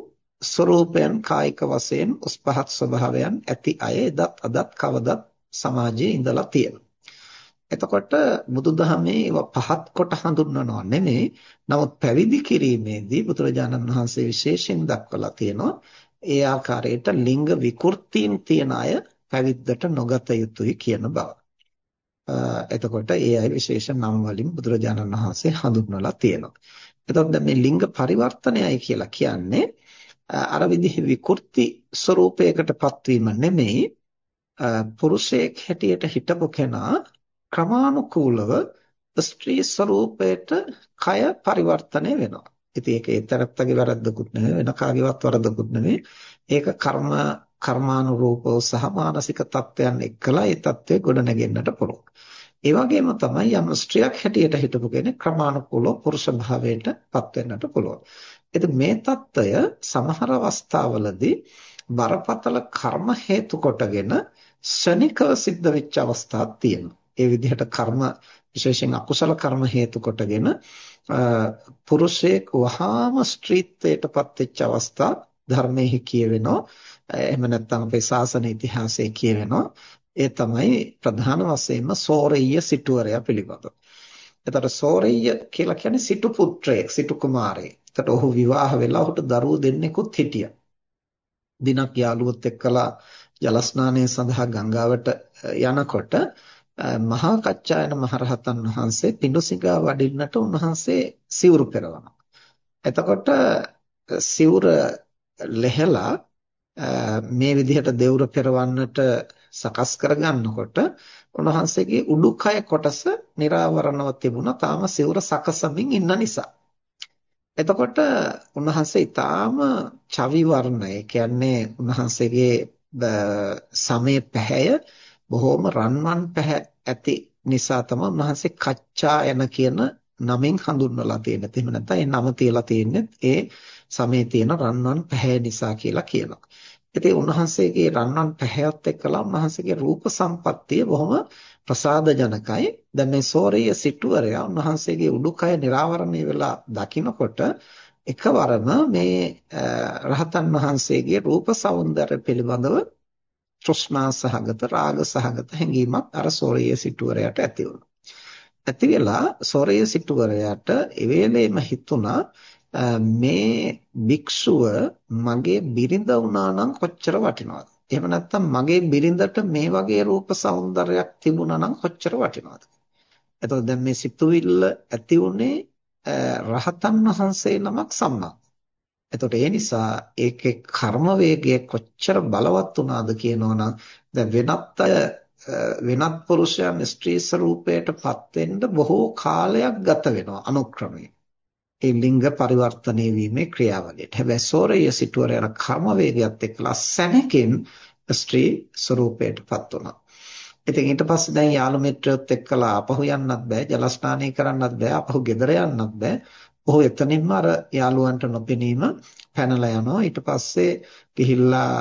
ස්වરૂපයන් කායික වශයෙන් උස් පහත් ස්වභාවයන් ඇති අය එදත් අදත් කවදත් සමාජයේ ඉඳලා තියෙනවා. එතකොට බුදුදහමේ ඒවා පහත් කොට හඳුන්වනවා නෙමෙයි. නමුත් පැවිදි කිරීමේදී බුදුරජාණන් වහන්සේ විශේෂයෙන් දක්වලා තියෙනවා ඒ ආකාරයට ලිංග විකෘතීන් තියන අය පැවිද්දට නොගත යුතුයි කියන බව. එතකොට ඒ අය විශේෂ නම් වලින් බුදුරජාණන් වහන්සේ හඳුන්වලා තියෙනවා. එතකොට මේ ලිංග පරිවර්තනයයි කියලා කියන්නේ අර විදිහේ විකෘති ස්වરૂපයකටපත් වීම නෙමෙයි පුරුෂයෙක් හැටියට හිටපු කෙනා ක්‍රමානුකූලව ස්ත්‍රී ස්වરૂපයට කය පරිවර්තනය වෙනවා. ඉතින් ඒක ඒ තරත්තගේ වැරද්දකුත් නෙවෙයි වෙන කාගේවත් වරදකුත් නෙවෙයි. ඒක කර්ම කර්මානුරූපව සහ මානසික தත්වයන් එක්කලා ඒ தත්වේ ගොඩ නැගෙන්නට පුළුවන්. ඒ වගේම තමයි යම් ස්ත්‍රියක් හැටියට හිටපු කෙනෙක් ක්‍රමානුකූලව පුරුෂ භාවයට පත් වෙන්නට පුළුවන්. ඉතින් මේ தত্ত্বය සමහර අවස්ථාවලදී බරපතල කර්ම හේතු කොටගෙන ශනිකව සිද්ධ වෙච්ච අවස්ථා තියෙනවා. ඒ විදිහට කර්ම විශේෂයෙන් අකුසල කර්ම හේතු කොටගෙන පුරුෂයෙක් වහාම ස්ත්‍රීත්වයටපත් වෙච්ච අවස්ථා ධර්මයේ කියවෙනවා එහෙම නැත්නම් අපේ ශාසන ඉතිහාසයේ කියවෙනවා. ඒ තමයි ප්‍රධාන වශයෙන්ම සෝරෙය්‍ය සිටුවරයා පිළිබඳව. එතකොට සෝරෙය්‍ය කියලා කියන්නේ සිටු පුත්‍රයෙක්, සිටු කුමාරයෙක්. එතකොට ඔහු විවාහ වෙලා ඔහුට දරුවෝ දෙන්නෙකුත් හිටියා. දිනක් යාළුවොත් එක්කලා ජල ස්නානය සඳහා ගංගාවට යනකොට මහා කච්චායන මහරහතන් වහන්සේ පිඬුසිඟා වඩින්නට උන්වහන්සේ සිවුරු පෙරවනවා. එතකොට සිවුර ලෙහලා මේ විදිහට දෙවුර පෙරවන්නට සකස් කරගන්නකොට උන්වහන්සේගේ උඩුකය කොටස निराවරණව තිබුණා තාම සිවුර සකසමින් ඉන්න නිසා. එතකොට උන්වහන්සේ ඊටාම චවි වර්ණය කියන්නේ උන්වහන්සේගේ සමේ පැහැය බොහොම රන්වන් පැහැ ඇති නිසා තමයි උන්වහන්සේ කච්චායන කියන නමින් හඳුන්වලා තියෙන්නේ. එහෙම නැත්නම් ඒ නම තියලා තියෙන්නේ ඒ සමේ තියෙන රන්වන් පැහැ නිසා කියලා කියනවා. ඉතින් උන්වහන්සේගේ රන්වන් පැහැයත් එක්කලා උන්වහන්සේගේ රූප සම්පත්තිය බොහොම ප්‍රසාදජනකයි. දැන් මේ සෝරීය සිටුවරයා උන්වහන්සේගේ උඩුකය නිරාවරණය වෙලා දකිනකොට එකවරම මේ රහතන් වහන්සේගේ රූප సౌందර්ය පිළිබඳව තෘෂ්ණා සහගත රාග සහගත හැඟීමක් අර සෝරීය සිටුවරයාට ඇති වුණා. ඇති වෙලා සෝරීය සිටුවරයාට එවේලෙම හිතුණා මේ භික්ෂුව මගේ බිරිඳ වුණා නම් කොච්චර වටිනවද? එහෙම නැත්නම් මගේ බිරිඳට මේ වගේ රූප సౌందර්යයක් තිබුණා නම් කොච්චර වටිනවද? එතකොට දැන් මේ සිතුවිල්ල ඇති උනේ රහතන් වහන්සේ නමක් සම්මා. එතකොට ඒ නිසා ඒකේ කර්ම වේගය කොච්චර බලවත් වුණාද කියනවනම් දැන් වෙනත් අය වෙනත් පුරුෂයන් ස්ත්‍රී ස්වරූපයටපත් වෙන්න බොහෝ කාලයක් ගත වෙනවා අනුක්‍රමයෙන්. ඒ ලිංග පරිවර්තනය වීමේ ක්‍රියාවලියට. හැබැයි සෝරය සිටුවර යන කර්ම වේගයත් එක්කලා සැනකින් ස්ත්‍රී ස්වරූපයටපත් වුණා. ඉතින් ඊට පස්සේ දැන් යාළු මිත්‍රයොත් එක්කලා අපහු යන්නත් බෑ, ජල ස්නානය කරන්නත් බෑ, අපහු ගෙදර යන්නත් බෑ. ඔහු එතනින්ම අර යාළුවන්ට නොපෙනීම පැනලා යනවා. ඊට පස්සේ ගිහිල්ලා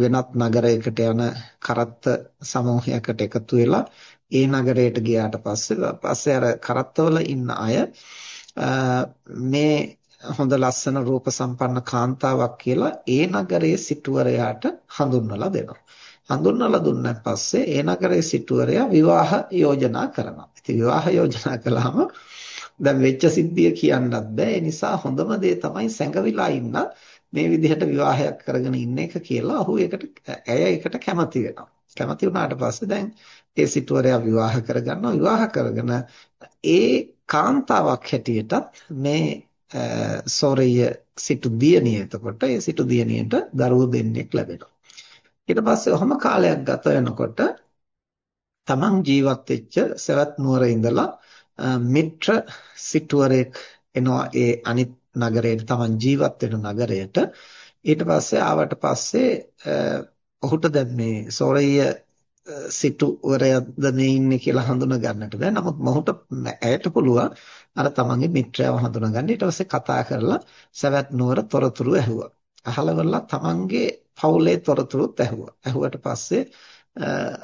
වෙනත් නගරයකට යන කරත්ත සමූහයකට එකතු වෙලා ඒ නගරයට ගියාට පස්සේ පස්සේ අර කරත්තවල ඉන්න අය මේ හොඳ ලස්සන රූප සම්පන්න කාන්තාවක් කියලා ඒ නගරයේ සිටුවරයාට හඳුන්වලා දෙනවා. හඳුන්වලා දුන්නාන් පස්සේ ඒ නගරයේ සිටුවරයා විවාහ යෝජනා කරනවා. ඉතින් විවාහ යෝජනා කළාම දැන් වෙච්ච සිද්ධිය කියන්නත් බෑ. ඒ නිසා හොඳම දේ තමයි සැඟවිලා ඉන්න මේ විදිහට විවාහයක් කරගෙන ඉන්න එක කියලා. ඔහු ඒකට ඇය ඒකට කැමති වෙනවා. කැමති වුණාට පස්සේ දැන් ඒ සිටුවරයා විවාහ කරගන්නවා. විවාහ කරගෙන ඒ කාන්තාවක් හැටියටත් මේ සෝරිය සිටු දියණිය එතකොට ඒ සිටු දියණියට දරුවෝ දෙන්නෙක් ලැබෙනවා. ඊට පස්සේ ඔහම කාලයක් ගත වෙනකොට තමන් ජීවත් වෙච්ච සවැත් නුවර ඉඳලා මිත්‍ර සිටුවරෙක් එනවා ඒ අනිත් නගරයට තමන් ජීවත් වෙන නගරයට ඊට පස්සේ ආවට පස්සේ ඔහුට දැන් මේ සෝරිය සිටුවරයක්ද මේ ඉන්නේ කියලා හඳුනා ගන්නට බෑ. නමුත් මොහුට ඇයට පුළුවන් අර තමන්ගේ මිත්‍රයව හඳුනා ගන්න. ඊට පස්සේ කතා කරලා සවැත් නුවර තොරතුරු ඇහුවා. අහලවලා තමන්ගේ පවුලේ තොරතුරුත් ඇහුවා. ඇහුවට පස්සේ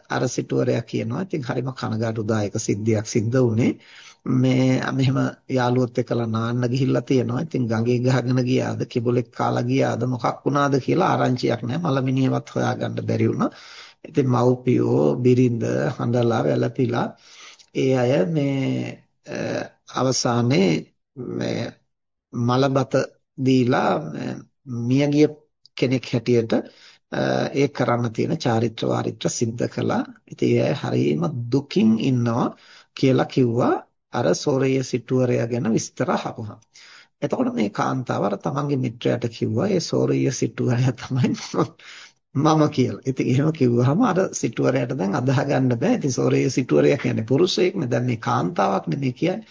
අර සිටුවරයා කියනවා ඉතින් හරිම කනගාටුදායක සිද්ධියක් සිද්ධ වුණේ මේ මෙහෙම යාළුවොත් එක්කලා නාන්න ගිහිල්ලා තියෙනවා ඉතින් ගඟේ ගහගෙන ගියාද කිඹුලෙක් කාලා ගියාද මොකක් වුණාද කියලා ආරංචියක් නැහැ මලමිනියවත් හොයාගන්න බැරි වුණා ඉතින් මව්පියෝ බිරිඳ හඬලා වැළපිලා ඒ අය මේ අවසානයේ මේ මලබත දීලා මියගිය කෙනෙක් හැටියට ඒ කරන්න තියෙන චාරිත්‍ර වාරිත්‍ර සිද්ධ කළා. ඉතින් ඒ හරීම දුකින් ඉන්නවා කියලා කිව්වා අර සෝරේය සිටුවරයා ගැන විස්තර අහපුවා. එතකොට මේ කාන්තාව අර තමන්ගේ මිත්‍රයාට කිව්වා ඒ සෝරේය සිටුවරයා තමයි මම කියලා. ඉතින් එහෙම කිව්වහම අර සිටුවරයාට දැන් අදාහ ගන්න බෑ. ඉතින් සෝරේය සිටුවරයා කියන්නේ පුරුෂයෙක් නේ. දැන් මේ කාන්තාවක් නෙමෙයි කියන්නේ.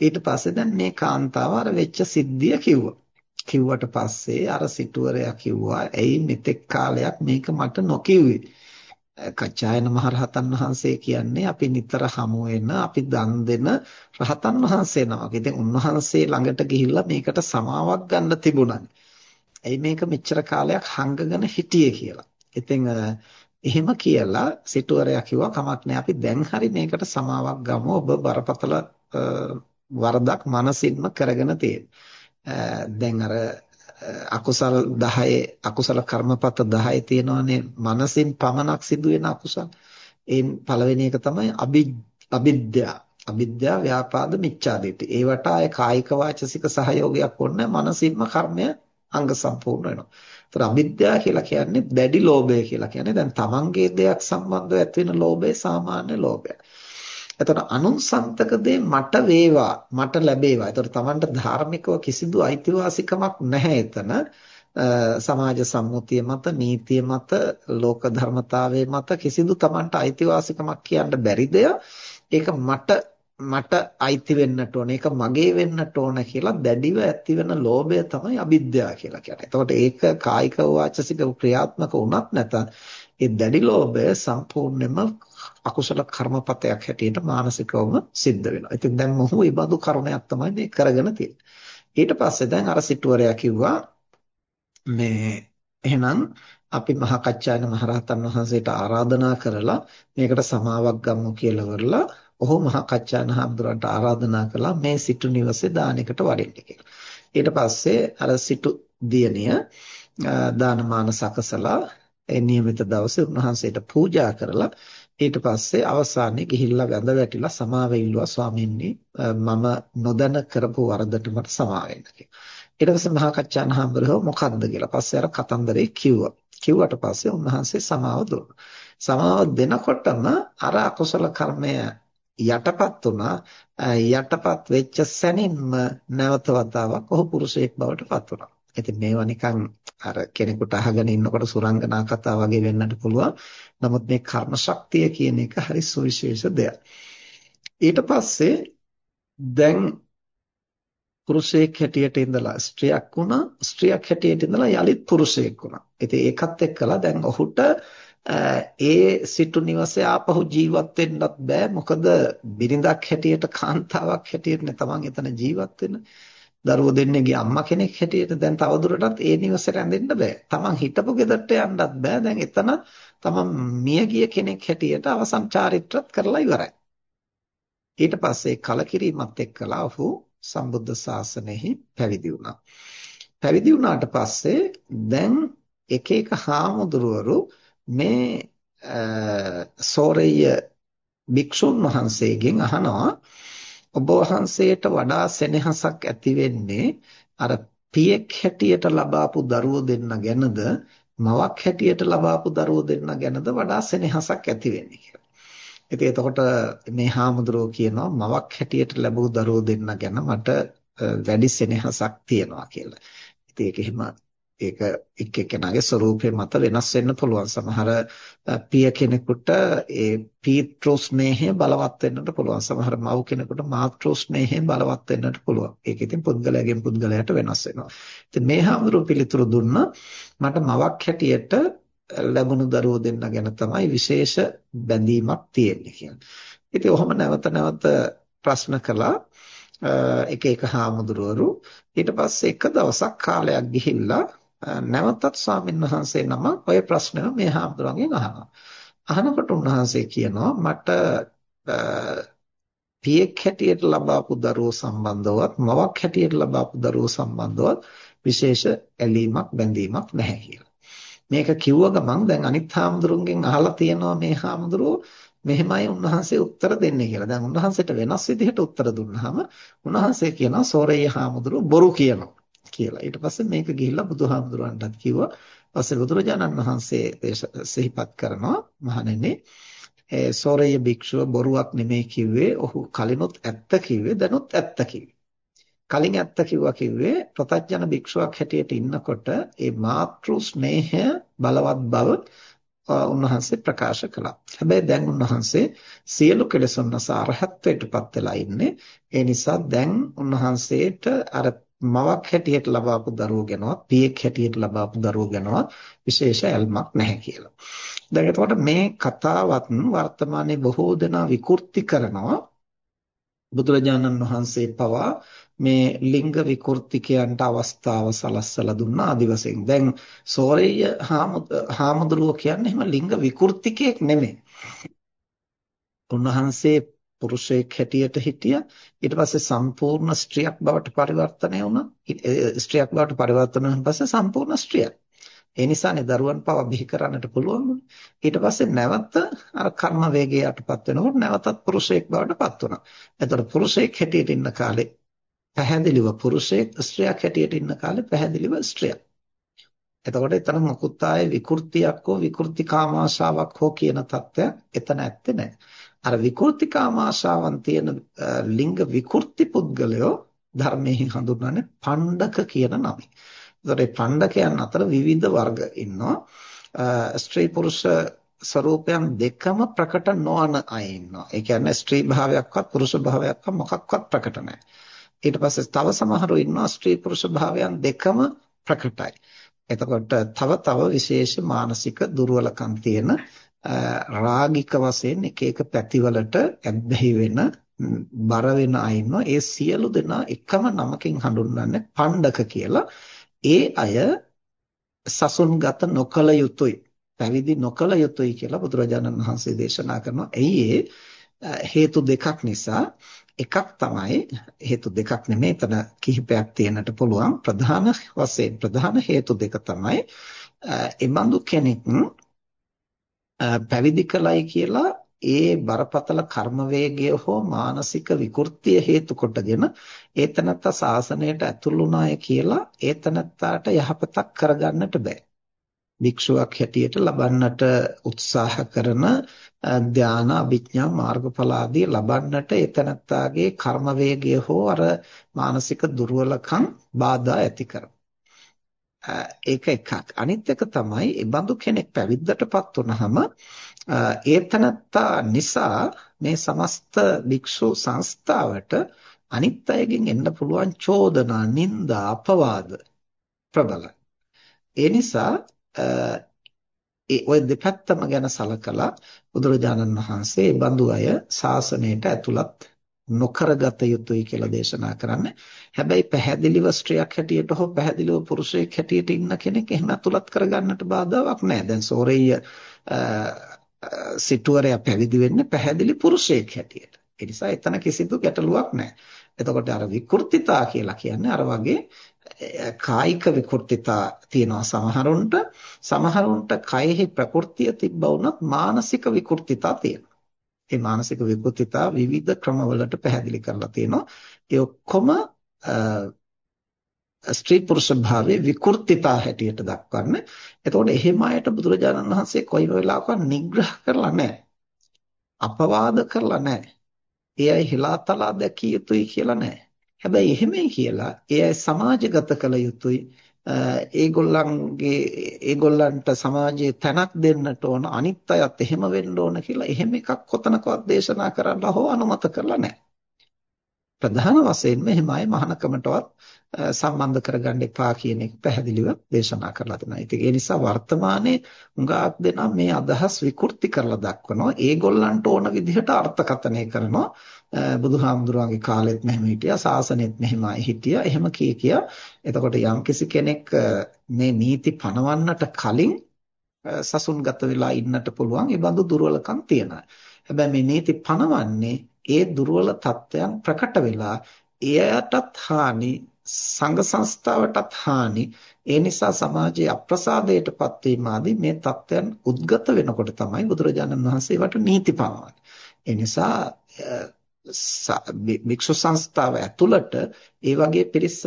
ඊට පස්සේ දැන් මේ කාන්තාව අර වෙච්ච සිද්ධිය කිව්වා. කිව්වට පස්සේ අර සිටුවරයා කිව්වා ඇයි මෙතෙක් කාලයක් මේක මට නොකිව්වේ කච්චායන මහරහතන් වහන්සේ කියන්නේ අපි නිතර හමු වෙන අපි දන් දෙන රහතන් වහන්සේ නමක්. ඉතින් උන්වහන්සේ ළඟට ගිහිල්ලා මේකට සමාවක් ගන්න තිබුණා. ඇයි මේක මෙච්චර කාලයක් හංගගෙන හිටියේ කියලා. ඉතින් එහෙම කියලා සිටුවරයා කිව්වා කමක් නැහැ අපි දැන් හරි මේකට සමාවක් ගමු. ඔබ බරපතල වරදක් මනසින්ම කරගෙන තියෙනවා. දැන් අර අකුසල් 10 අකුසල කර්මපත 10 තියෙනවානේ මනසින් පමණක් සිදුවෙන අකුසල්. ඒන් පළවෙනි එක තමයි අවිද්‍යාව. අවිද්‍යාව ව්‍යාපාද මිච්ඡාදිට්ඨි. ඒවට ආය කායික වාචසික සහයෝගයක් ඕනේ මනසින්ම කර්මය අංග සම්පූර්ණ වෙනවා. ඒතර අවිද්‍යාව කියලා කියන්නේ දැඩි ලෝභය කියලා කියන්නේ දැන් තමන්ගේ දෙයක් සම්බන්ධව ඇති වෙන ලෝභය සාමාන්‍ය ලෝභය. එතකොට අනුසන්තක දේ මට වේවා මට ලැබේවා. එතකොට Tamanට ධාර්මිකව කිසිදු අයිතිවාසිකමක් නැහැ එතන. සමාජ සම්මුතිය මත නීතිය මත ලෝක ධර්මතාවයේ මත කිසිදු Tamanට අයිතිවාසිකමක් කියන්න බැරි ඒක මට මට අයිති වෙන්නට ඕන ඒක මගේ වෙන්නට ඕන කියලා දැඩිව ඇති වෙන ලෝභය තමයි අවිද්‍යාව කියලා කියන්නේ. එතකොට ඒක කායික වාචසික ක්‍රියාත්මක වුණත් නැත ඒ දැඩි ලෝභය සම්පූර්ණයෙන්ම අකුසල කර්මපතයක් හැටියට මානසිකවම සිද්ධ වෙනවා. ඉතින් දැන් මොහු මේ බඳු කරුණයක් තමයි මේ කරගෙන තියෙන්නේ. ඊට පස්සේ දැන් අර සිටුවරයා කිව්වා මේ එහෙනම් අපි මහා කච්චායන මහරහතන් වහන්සේට ආරාධනා කරලා මේකට සමාවක් ගමු කියලා වරලා ඔහු මහා කච්චායන හඳුරන්ට ආරාධනා කළා මේ සිටු නිවසේ දානයකට වඩින්න කියලා. ඊට පස්සේ අර සිටු දියණිය දානමාන සකසලා ඒ නියමිත දවසේ උන්වහන්සේට පූජා කරලා ඊට පස්සේ අවසානයේ ගිහිල්ලා වැඳ වැටිලා සමාව ඉල්ලුවා ස්වාමීනි මම නොදැන කරපු වරදට මට සමාව වෙන්න කියලා. ඊට පස්සේ මහා කච්චාන හාමුදුරුවෝ මොකද්ද කියලා පස්සේ අර කතන්දරේ කිව්වා. කිව්වට පස්සේ උන්වහන්සේ සමාව දුන්නා. සමාව දෙනකොටම අර අකුසල කර්මය යටපත් වුණා. යටපත් වෙච්ච සැනින්ම නැවත වතාවක් ඔහු පුරුෂයෙක් බවට පත් වුණා. ඉතින් මේවා නිකන් අර කෙනෙකුට අහගෙන ඉන්නකොට සුරංගනා කතා වගේ වෙන්නත් පුළුවන්. නමුත් මේ කර්ම ශක්තිය කියන එක හරි සුවිශේෂ දෙයක්. ඊට පස්සේ දැන් පුරුෂයෙක් හැටියට ඉඳලා ස්ත්‍රියක් වුණා ස්ත්‍රියක් හැටියට ඉඳලා යලිත් පුරුෂයෙක් වුණා. ඉතින් ඒකත් එක්කලා දැන් ඔහුට ඒ සිටු නිවසේ ආපහු ජීවත් වෙන්නත් බෑ. මොකද බිරිඳක් හැටියට කාන්තාවක් හැටියට නේ තමන් එතන ජීවත් වෙන්නේ. දරුවෝ දෙන්නේගේ අම්මා කෙනෙක් හැටියට දැන් තවදුරටත් ඒ නිවසේ රැඳෙන්න බෑ. Taman හිටපු ගෙදරට යන්නත් බෑ. දැන් එතන Taman මිය ගිය කෙනෙක් හැටියට අවසන් චාරිත්‍රාත් කරලා ඉවරයි. ඊට පස්සේ කලකිරීමත් එක්කලා ඔහු සම්බුද්ධ ශාසනයෙහි පැවිදි වුණා. පැවිදි වුණාට පස්සේ දැන් එක එක හාමුදුරුවරු මේ සෝරෙය භික්ෂුන් වහන්සේගෙන් අහනවා ඔබ වහන්සේට වඩා සෙනෙහසක් ඇති වෙන්නේ අර පියෙක් හැටියට ලබාපු දරුවෝ දෙන්න ගැනද මවක් හැටියට ලබාපු දරුවෝ දෙන්න ගැනද වඩා සෙනෙහසක් ඇති වෙන්නේ කියලා. ඉතින් එතකොට මේ හාමුදුරුවෝ කියනවා මවක් හැටියට ලැබූ දරුවෝ දෙන්න ගැන මට වැඩි සෙනෙහසක් තියෙනවා කියලා. ඉතින් ඒක එහෙම ඒක එක් එක්කෙනාගේ ස්වરૂපේ මත වෙනස් වෙන්න පුළුවන්. සමහර පිය කෙනෙකුට ඒ පීත්‍ර ස්නේහය බලවත් වෙන්නට පුළුවන්. සමහර මව් කෙනෙකුට මාතෘ ස්නේහය බලවත් වෙන්නට පුළුවන්. ඒක ඉතින් පුද්ගලයාගෙන් පුද්ගලයාට වෙනස් වෙනවා. ඉතින් මේ හැමදෙරු පිළිතුරු දුන්නා මට මවක් හැටියට ලැබුණු දරුවෝ දෙන්න ගැන තමයි විශේෂ බැඳීමක් තියෙන්නේ කියලා. ඉතින් ඔහොම නැවත නැවත ප්‍රශ්න කළා එක එක හාමුදුරුවරු ඊට පස්සේ එක දවසක් කාලයක් ගිහිල්ලා නැවතත් ස්වාමීන් වහන්සේ නම ඔය ප්‍රශ්නය මේ හාමුදුරන්ගෙන් අහනවා. අහනකොට උන්වහන්සේ කියනවා මට පියෙක් හැටියට ලබාපු දරුවෝ සම්බන්ධවත් මවක් හැටියට ලබාපු දරුවෝ සම්බන්ධවත් විශේෂ ඇලීමක් බැඳීමක් නැහැ කියලා. මේක කිව්ව ගමන් දැන් අනිත් හාමුදුරුන්ගෙන් අහලා තියෙනවා මේ හාමුදුරුවෝ මෙහෙමයි උන්වහන්සේ උත්තර දෙන්නේ කියලා. දැන් උන්වහන්සේට වෙනස් විදිහට උත්තර දුන්නාම උන්වහන්සේ කියනවා සෝරේය හාමුදුරුව බොරු කියනවා කියලා. ඊට පස්සේ මේක ගිහිල්ලා බුදුහාමුදුරන්ටත් කිව්වා. පස්සේ බුදුරජාණන් වහන්සේ සිහිපත් කරනවා මහණෙනි ඒ සෝරේය භික්ෂුව බොරුවක් නෙමෙයි කිව්වේ. ඔහු කලිනුත් ඇත්ත කිව්වේ, දැනුත් ඇත්ත කිව්වේ. කලින් ඇත්ත කිව්වා කිව්වේ ප්‍රතඥ භික්ෂුවක් හැටියට ඉන්නකොට ඒ මාතෘ ස්නේහය බලවත් බව උන්වහන්සේ ප්‍රකාශ කළා. හැබැයි දැන් උන්වහන්සේ සියලු කෙලෙසුන් නැසා අරහත්ත්වයටපත් වෙලා ඉන්නේ. ඒ නිසා දැන් උන්වහන්සේට අර මවක් හැටියට ලබාපු දරුවෝ ගැනවත් පියෙක් හැටියට ලබාපු දරුවෝ ගැනවත් විශේෂ ඇල්මක් නැහැ කියලා. දැන් එතකොට මේ කතාවත් වර්තමානයේ බොහෝ දෙනා විකෘති කරනවා. බුදුරජාණන් වහන්සේ පවා මේ ලිංග විකෘතිකයන්ට අවස්ථාව සලස්සලා දුන්නා ආදි වශයෙන්. දැන් සෝරේය හාමුදුරුවෝ කියන්නේ එහෙම ලිංග විකෘතිකයෙක් නෙමෙයි. උන්වහන්සේ පුරුෂයෙක් හැටියට හිටියා. ඊට පස්සේ සම්පූර්ණ ස්ත්‍රියක් බවට පරිවර්තනය වුණා. ස්ත්‍රියක් බවට පරිවර්තන වුණාන් පස්සේ සම්පූර්ණ ස්ත්‍රියක්. ඒ නිසානේ දරුවන් පව බිහි කරන්නට පුළුවන් ඊට පස්සේ නැවත අර කර්ම වේගයටපත් වෙනකොට නැවතත් පුරුෂයෙක් බවට පත් වුණා. එතකොට පුරුෂයෙක් හැටියට ඉන්න කාලේ පැහැදිලිව පුරුෂයෙක් ස්ත්‍රියක් හැටියට ඉන්න කාලේ පැහැදිලිව ස්ත්‍රියක්. එතකොට එතන මොකුත් ආයේ විකෘතියක් හෝ විකෘති කාමාශාවක් හෝ කියන தත්ත්වයක් එතන ඇත්තේ නැහැ. අර විකෘති කාමාශාවන් තියෙන ලිංග විකෘති පුද්ගලයෝ ධර්මයෙන් හඳුන්වන්නේ පණ්ඩක කියන නමින්. ඒතකොට මේ පණ්ඩකයන් අතර විවිධ වර්ග ඉන්නවා. ස්ත්‍රී පුරුෂ ස්වરૂපයන් දෙකම ප්‍රකට නොවන අය ඉන්නවා. ඒ කියන්නේ ස්ත්‍රී භාවයක්වත් පුරුෂ භාවයක්වත් මොකක්වත් ප්‍රකට නැහැ. ඊට පස්සේ තව සමහරු ඉන්නවා ස්ත්‍රී පුරුෂ භාවයන් දෙකම ප්‍රකටයි. එතකොට තව තව විශේෂ මානසික දුර්වලකම් තියෙන රාගික වශයෙන් එක එක පැතිවලට ඇබ්බැහි වෙන බර වෙන අය ඉන්නවා. ඒ සියලු දෙනා එකම නමකින් හඳුන්වන්නේ පණ්ඩක කියලා. ඒ අය සසුන්ගත නොකල යුතුයි. පැවිදි නොකල යුතුයි කියලා බුදුරජාණන් වහන්සේ දේශනා කරනවා. එයි හේතු දෙකක් නිසා එකක් තමයි හේතු දෙකක් නෙමෙයි එතන කිහිපයක් තියෙන්නට පුළුවන් ප්‍රධාන වශයෙන් ප්‍රධාන හේතු දෙක තමයි එබඳු කෙනෙක් පැවිදි කලයි කියලා ඒ බරපතල කර්ම වේගය හෝ මානසික විකෘතිය හේතු කොටගෙන ඒතනත්ත සාසනයට ඇතුළු වුණාය කියලා ඒතනත්තාට යහපතක් කරගන්නට බෑ භික්ෂුවක් හැටියට ලබන්නට උත්සාහ කරන ධාන අභිඥා මාර්ගඵල ආදී ලබන්නට එතනත්තාගේ කර්ම වේගය හෝ අර මානසික දුර්වලකම් බාධා ඇති කරනවා. ඒක එකක්. අනිත් එක තමයි ඒ බඳු කෙනෙක් පැවිද්දටපත් වුනහම ඒතනත්තා නිසා මේ සමස්ත භික්ෂු සංස්ථාවට අනිත් අයගෙන් එන්න පුළුවන් චෝදනා, නිନ୍ଦා, අපවාද ප්‍රබලයි. ඒ නිසා ඒ ඔය දෙපැත්තම ගැන සලකලා බුදුරජාණන් වහන්සේ බඳු අය ශාසනයට ඇතුළත් නොකරගත යුතුයි කියලා දේශනා කරන්නේ. හැබැයි පැහැදිලිව ස්ත්‍රියක් හැටියට හෝ පැහැදිලිව පුරුෂයෙක් හැටියට ඉන්න කෙනෙක් එහෙම ඇතුළත් කරගන්නට බාධාවක් නැහැ. දැන් සෝරෙය්‍ය සිටුවරයා පැවිදි වෙන්නේ පැහැදිලි පුරුෂයෙක් හැටියට. ඒ නිසා එතන කිසිදු ගැටලුවක් නැහැ. එතකොට අර විකෘතිතා කියලා කියන්නේ අර වගේ කායික විකෘතිතා තියෙනවා සමහරුන්ට සමහරුන්ට කයෙහි ප්‍රകൃතිය තිබ්බ වුණත් මානසික විකෘතිතා තියෙනවා. මේ මානසික විකෘතිතා විවිධ ක්‍රමවලට පැහැදිලි කරලා තියෙනවා. ඒ ඔක්කොම ස්ත්‍රී පුරුෂ භාවයේ විකෘතිතා හැටියට දක්වන්නේ. එතකොට එහෙම අයට බුදුරජාණන් වහන්සේ කොයි වෙලාවකවත් නිග්‍රහ කරලා නැහැ. අපවාද කරලා නැහැ. ඒ අය හිලාතලා දැකිය යුතුයි කියලා නැහැ. හැබැයි එහෙමයි කියලා ඒ අය සමාජගත කළ යුතුයි. ඒගොල්ලන්ගේ ඒගොල්ලන්ට සමාජයේ තැනක් දෙන්නට ඕන අනිත් අයත් එහෙම වෙන්න ඕන කියලා එහෙම එකක් කොතනකවත් දේශනා කරන්න හෝ අනුමත කරලා නැහැ. ප්‍රධාන වශයෙන්ම එහෙම අය මහානකමටවත් සම්බන්ධ කරගන්න එපා කියන එක පැහැදිලිව දේශනා කරලා දෙනවා. ඉතින් ඒ නිසා වර්තමානයේ උඟාක් දෙනා මේ අදහස් විකෘති කරලා දක්වනවා. ඒගොල්ලන්ට ඕන විදිහට අර්ථකථනය කරනවා. බුදුහාමුදුරුවන්ගේ කාලෙත් මෙහෙම හිටියා, සාසනෙත් මෙහෙමයි හිටියා. එහෙම කී කියා. එතකොට යම්කිසි කෙනෙක් මේ නීති පනවන්නට කලින් සසුන්ගත වෙලා ඉන්නට පුළුවන්. ඒ බඳු දුර්වලකම් තියෙනවා. හැබැයි මේ නීති පනවන්නේ ඒ දුර්වල තත්ත්වයන් ප්‍රකට වෙලා එයටත් හානි සංඝ සංස්ථාවටත් හානි ඒ නිසා සමාජයේ අප්‍රසාදයටපත් වීම ආදී මේ தත්ත්වයන් උද්ගත වෙනකොට තමයි බුදුරජාණන් වහන්සේ වට නීති පනවන්නේ. ඒ නිසා භික්ෂු සංස්ථාව ඇතුළට ඒ වගේ පිරිස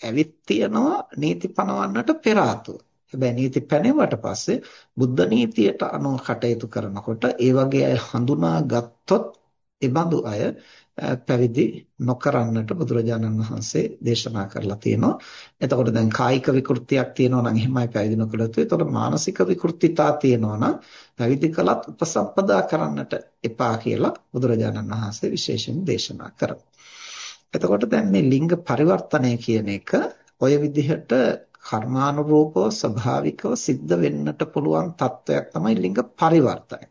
ඇවිත් තියනවා නීති පනවන්නට පෙර හැබැයි නීති පැනෙවට පස්සේ බුද්ධ නීතියට අනුව කටයුතු කරනකොට ඒ වගේ අය හඳුනා ගත්තොත් ඒ බඳු අය පැවිදි නොකරන්නට බුදුරජාණන් වහන්සේ දේශනා කරලා තියෙනවා. එතකොට දැන් කායික විකෘතියක් තියෙනවා නම් එහෙමයි පැවිදි නොකළ යුතු. එතකොට මානසික විකෘතිතා තියෙනවා නම් පැවිදි කළත් උපසම්පදා කරන්නට එපා කියලා බුදුරජාණන් වහන්සේ විශේෂයෙන් දේශනා කරනවා. එතකොට දැන් මේ ලිංග පරිවර්තනය කියන එක ඔය විදිහට කර්මානුරූපව ස්වභාවිකව සිද්ධ වෙන්නට පුළුවන් තත්වයක් තමයි ලිංග පරිවර්තනය.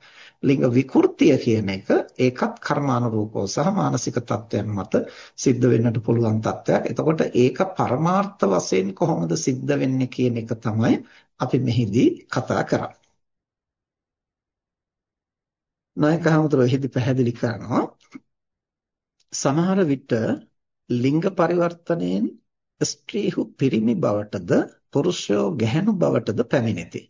ලිංග විකෘතිය කියන එක ඒකත් කර්මානුරූපව සහ මානසික තත්වයන් මත සිද්ධ වෙන්නට පුළුවන් තත්වයක්. එතකොට ඒක පරමාර්ථ වශයෙන් කොහොමද සිද්ධ වෙන්නේ කියන එක තමයි අපි මෙහිදී කතා කරන්නේ. නායක හමුදුර එහිදී පැහැදිලි කරනවා සමහර විට ලිංග පරිවර්තනයෙන් ස්ත්‍රීහු පිරිමි බවටද පුරුෂයෝ ගැහැණු බවටද පැමිණෙති.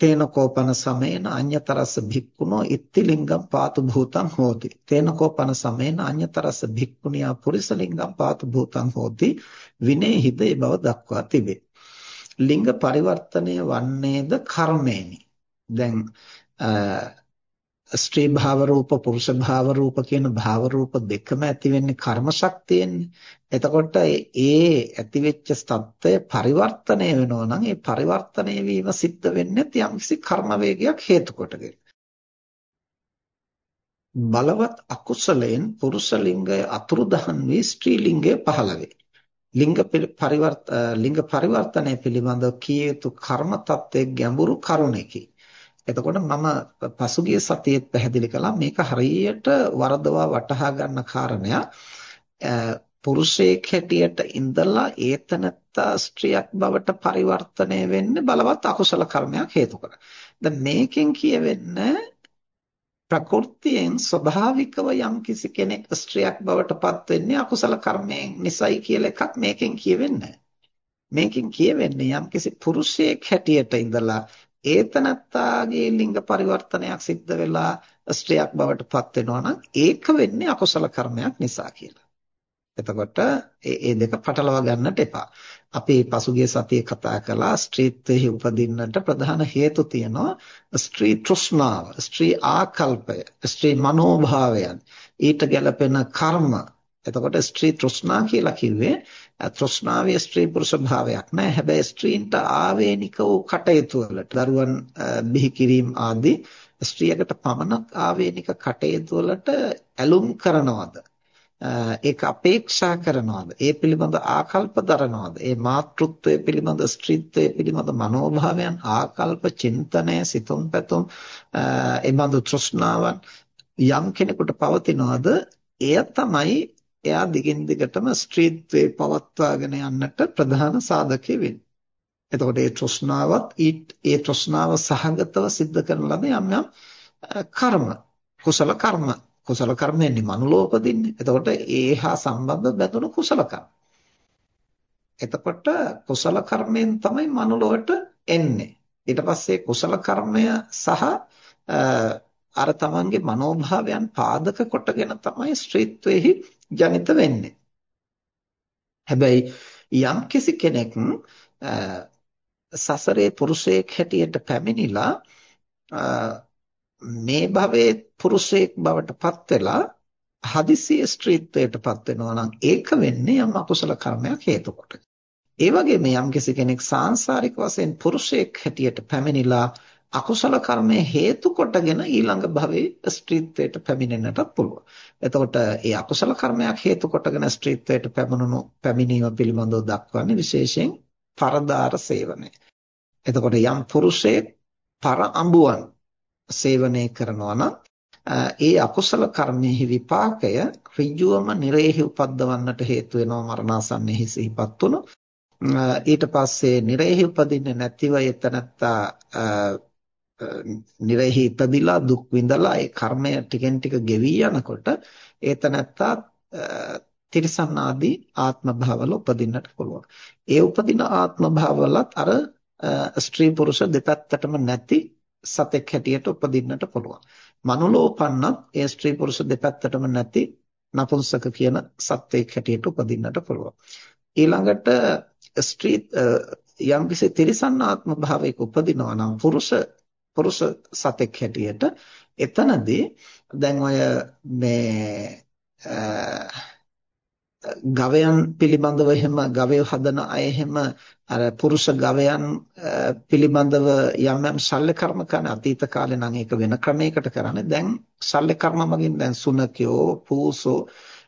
තේන කෝපන සමේන අඤ්‍යතරස්ස භික්ඛුනෝ ඉත්තිලිංගම් පාතු භූතං හෝති. තේන කෝපන සමේන අඤ්‍යතරස්ස භික්ඛුනියා පුරිසලිංගම් පාතු භූතං හෝති. විනේහිද ඒ බව දක්වා තිබේ. ලිංග පරිවර්තනය වන්නේද කර්මේනි. දැන් ස්ත්‍රී භාව රූප පුරුෂ භාව රූප කියන භාව රූප දෙකම ඇති වෙන්නේ කර්ම ශක්තියෙන්නේ. එතකොට ඒ ඇති වෙච්ච ස්තත්වය පරිවර්තනය වෙනවා නම් ඒ පරිවර්තනය වීම සිද්ධ වෙන්නේ යම්කිසි කර්ම වේගයක් හේතු කොටගෙන. බලවත් අකුසලයෙන් පුරුෂ ලිංගය අතුරුදහන් වී ස්ත්‍රී ලිංගය පහළ වේ. ලිංග පරිවර්ත ලිංග පරිවර්තනය පිළිබඳව කිය යුතු කර්ම තත්ත්වයේ ගැඹුරු කරුණකි. එතකොට මම පසුගිය සතියේත් පැහැදිලි කළා මේක හරියට වරදවා වටහා ගන්න කාරණයක්. පුරුෂයෙක් හැටියට ඉඳලා ඒතනත්තා ස්ත්‍රියක් බවට පරිවර්තනය වෙන්නේ බලවත් අකුසල කර්මයක් හේතු කරගෙන. දැන් මේකෙන් කියවෙන්නේ ප්‍රകൃතියෙන් ස්වභාවිකව යම් කිසි කෙනෙක් ස්ත්‍රියක් බවට පත් වෙන්නේ අකුසල කර්මයෙන් නිසයි කියලා එකක් මේකෙන් කියවෙන්නේ මේකෙන් කියවෙන්නේ යම් කිසි පුරුෂයෙක් හැටියට ඉඳලා ඒතනත්තාගේ ලිංග පරිවර්තනයක් සිද්ධ වෙලා ස්ත්‍රියක් බවට පත් වෙනවා නම් ඒක වෙන්නේ අකුසල කර්මයක් නිසා කියලා. එතකොට මේ දෙක පටලවා ගන්නට එපා. අපි පසුගිය සතියේ කතා කළා ස්ත්‍රීත්වයේ උපදින්නට ප්‍රධාන හේතු තියෙනවා ස්ත්‍රී තෘෂ්ණාව, ස්ත්‍රී ආකල්පය, ස්ත්‍රී මනෝභාවයන්, ඊට ගැලපෙන කර්ම. එතකොට ස්ත්‍රී තෘෂ්ණා කියලා කිව්වේ තෘෂ්ණාවේ ස්ත්‍රී පුරුෂ භාවයක් නෑ. හැබැයි ස්ත්‍රීන්ට ආවේනික වූ කටයුතු වලට දරුවන් බිහි කිරීම ආදී ස්ත්‍රියකට පමණක් ආවේනික කටයුතු වලට ඇලුම් කරනවද? ඒක අපේක්ෂා කරනවද? ඒ පිළිබඳ ආකල්ප දරනවද? ඒ මාතෘත්වය පිළිබඳ ස්ත්‍රීත්වය පිළිබඳ මනෝභාවයන් ආකල්ප චින්තනය සිතුම් පැතුම් ඒ බඳු තෘෂ්ණාවන් යම් කෙනෙකුට පවතිනවද? එය තමයි එයා දිගින් දිගටම ස්ත්‍රීත්වයේ පවත්වාගෙන යන්නට ප්‍රධාන සාධකය වෙන්නේ. එතකොට ඒ තෘෂ්ණාවත් ඒ තෘෂ්ණාව සහගතව සිද්ධ කරන ලද යම් යම් කර්ම කුසල කර්ම කුසල කර්මෙන්නේ මනුලෝපදින්නේ. එතකොට ඒහා සම්බන්ධ බැඳුණු කුසල කර්ම. එතකොට කුසල කර්මයෙන් තමයි මනුලොවට එන්නේ. ඊට පස්සේ කුසල කර්මය සහ අර තමන්ගේ මනෝභාවයන් පාදක කොටගෙන තමයි ස්ත්‍රීත්වෙහි ජනිත වෙන්නේ. හැබැයි යම් කිසි කෙනෙක් සසරේ පුරුෂයෙක් හැටියට පැමිණිලා මේ භවයේ පුරුෂයෙක් බවට පත් වෙලා හදිසියේ ස්ත්‍රීත්වයටපත් වෙනවා නම් ඒක වෙන්නේ යම් අකුසල කර්මයක් හේතු කොට. ඒ වගේම යම් කෙනෙක් සාංශාරික වශයෙන් පුරුෂයෙක් හැටියට පැමිණිලා අකුසල කර්මය හේතු කොටගෙන ඊළඟ භවයේ ස්ත්‍රීත්වයට පැමිණෙන්නටත් පුළුවන්. එතකොට ඒ අකුසල කර්මයක් හේතු කොටගෙන ස්ත්‍රීත්වයට පැමිණුණු පැමිණීම පිළිබඳව දක්වන්නේ විශේෂයෙන් පරදාර සේවනය. එතකොට යම් පුරුෂයෙක් පර අඹුවන් සේවනය කරනවා නම් ඒ අකුසල කර්මයේ විපාකය ඍජුවම නිරේහි උපද්දවන්නට හේතු වෙනවා මරණාසන්නෙහි සිහිපත් වුණු ඊට පස්සේ නිරේහි උපදින්නේ නැතිව එතනත්තා නිරෙහි ඉපදිලා දුක් විඳලා ඒ කර්මය ටිකෙන් ටික ගෙවි යනකොට ඒතනත්තා තිරිසන් ආදී ආත්ම භාවවල උපදින්නට පුළුවන්. ඒ උපදින ආත්ම භාවවලත් අර ස්ත්‍රී පුරුෂ දෙපැත්තටම නැති සතෙක් හැටියට උපදින්නට පුළුවන්. මනුලෝපන්නත් ඒ ස්ත්‍රී පුරුෂ දෙපැත්තටම නැති නපුංසක කියන සත්වයක් හැටියට උපදින්නට පුළුවන්. ඊළඟට ස්ත්‍රී යම්කිසි තිරිසන් ආත්ම භාවයක උපදිනවා නම් පුරුෂ පුරුෂ සතෙක් හැටියට එතනදී දැන් ඔය මේ ගවයන් පිළිබඳව එහෙම ගවය හදන අය එහෙම අර පුරුෂ ගවයන් පිළිබඳව යම් යම් ශල්‍ය කර්ම කරන අතීත කාලේ නම් ඒක වෙන ක්‍රමයකට කරන්නේ දැන් ශල්‍ය කර්ම මගින් දැන් සුනකයෝ පූසෝ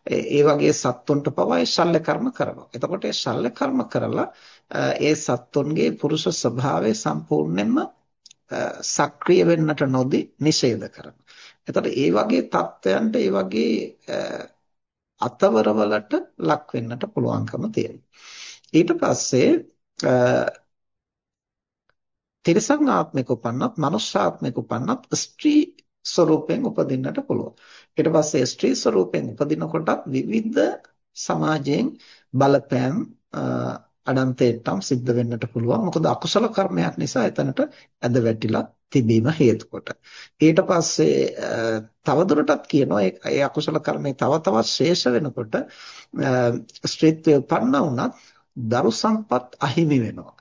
ඒ වගේ සත්තුන්ට පවා ඒ ශල්‍ය කර්ම කරනවා. එතකොට ඒ ශල්‍ය කර්ම කරලා ඒ සත්තුන්ගේ පුරුෂ ස්වභාවය සම්පූර්ණයෙන්ම සක්‍රිය වෙන්නට නොදී නිෂේධ කරනවා. එතකොට ඒ වගේ தත්වයන්ට ඒ වගේ අතවරවලට ලක් වෙන්නට පුළුවන්කම තියෙනවා. ඊට පස්සේ තිරසං ආත්මික උපන්නත් මනුෂ්‍ය ආත්මික උපන්නත් ස්ත්‍රී ස්වરૂපයෙන් උපදින්නට පුළුවන්. ඊට පස්සේ ස්ත්‍රී ස්වરૂපයෙන් උපදිනකොටත් විවිධ සමාජයෙන් බලපෑම් අඩන්තේට්ටම් සිද්ධ වෙන්නට පුළුවන්. මොකද අකුසල කර්මයක් නිසා එතනට ඇද වැටිලා තිබීම හේතු කොට. ඊට පස්සේ තවදුරටත් කියනවා ඒ අකුසල කර්මේ තව තවත් ශේෂ වෙනකොට ස්ත්‍රීත්වය උපන්න වුණත් දරු සම්පත් අහිමි වෙනවා.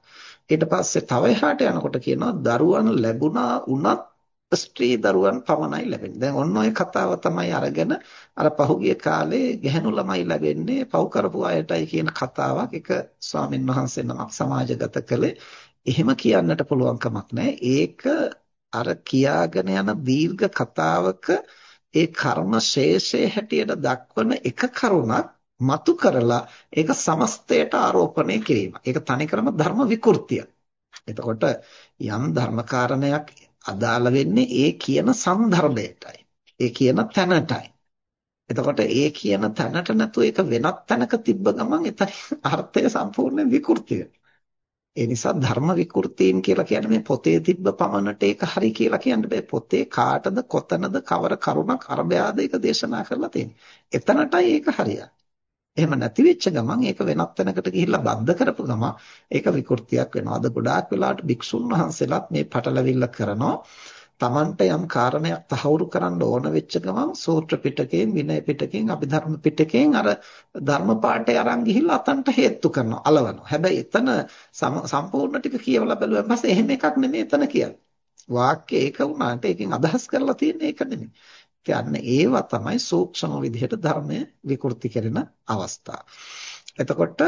ඊට පස්සේ තව එහාට යනකොට කියනවා දරුවන් ලැබුණා වුණත් ස්ත්‍රී දරුවන් පමණයි ලැබෙන්නේ. දැන් ඔන්න ඔය කතාව තමයි අරගෙන අර පහුගිය කාලේ ගැහැණු ළමයි ලැබෙන්නේ පව් කරපු අයටයි කියන කතාවක් එක ස්වාමීන් වහන්සේ නමක් සමාජගත කළේ. එහෙම කියන්නට පුළුවන් කමක් නැහැ. ඒක අර කියාගෙන යන දීර්ඝ කතාවක ඒ කර්ම ශේෂයේ හැටියට දක්වන එක කරුණක් මතු කරලා ඒක සමස්තයට ආරෝපණය කිරීම. ඒක තනිකරම ධර්ම විකෘතිය. එතකොට යම් ධර්මකාරණයක් අදාළ වෙන්නේ ඒ කියන සන්දර්භයටයි. ඒ කියන තැනටයි. එතකොට ඒ කියන තැනට නැතුව ඒක වෙනත් තැනක තිබ්බ ගමන් එතන අර්ථය සම්පූර්ණයෙන් විකෘති ඒ නිසා ධර්ම විකෘතීන් කියලා කියන්නේ මේ පොතේ තිබ්බ පමණට ඒක හරි කියලා කියන්න බෑ. පොතේ කාටද කොතනද කවර කරුණක් අරබයාද ඒක දේශනා කරලා තියෙන්නේ. එතනටයි ඒක හරියන්නේ. එහෙම නැති වෙච්ච ගමන් ඒක වෙනත් තැනකට ගිහිල්ලා බද්ධ කරපු ගමන් ඒක විකෘතියක් වෙනවා. අද ගොඩාක් වෙලාවට භික්ෂුන් වහන්සේලාත් මේ පටලවිල්ල කරනවා. Tamanට යම් කාරණයක් තහවුරු කරන්න ඕන වෙච්ච ගමන් සූත්‍ර පිටකයෙන් විනය පිටකයෙන් අභිධර්ම පිටකයෙන් අර ධර්ම පාඩේ අරන් ගිහිල්ලා අතන්ට හේතු කරනවා අලවනවා. හැබැයි එතන සම්පූර්ණ ටික කියවලා බැලුවා පස්සේ එහෙම එකක් නෙමෙයි එතන කියන්නේ. වාක්‍ය ඒක වුණාට ඒකෙන් අදහස් කරලා තියෙන්නේ ඒක නෙමෙයි. කියන්නේ ඒවා තමයි සූක්ෂම විදිහට ධර්මය විකෘති කරන අවස්ථා. එතකොට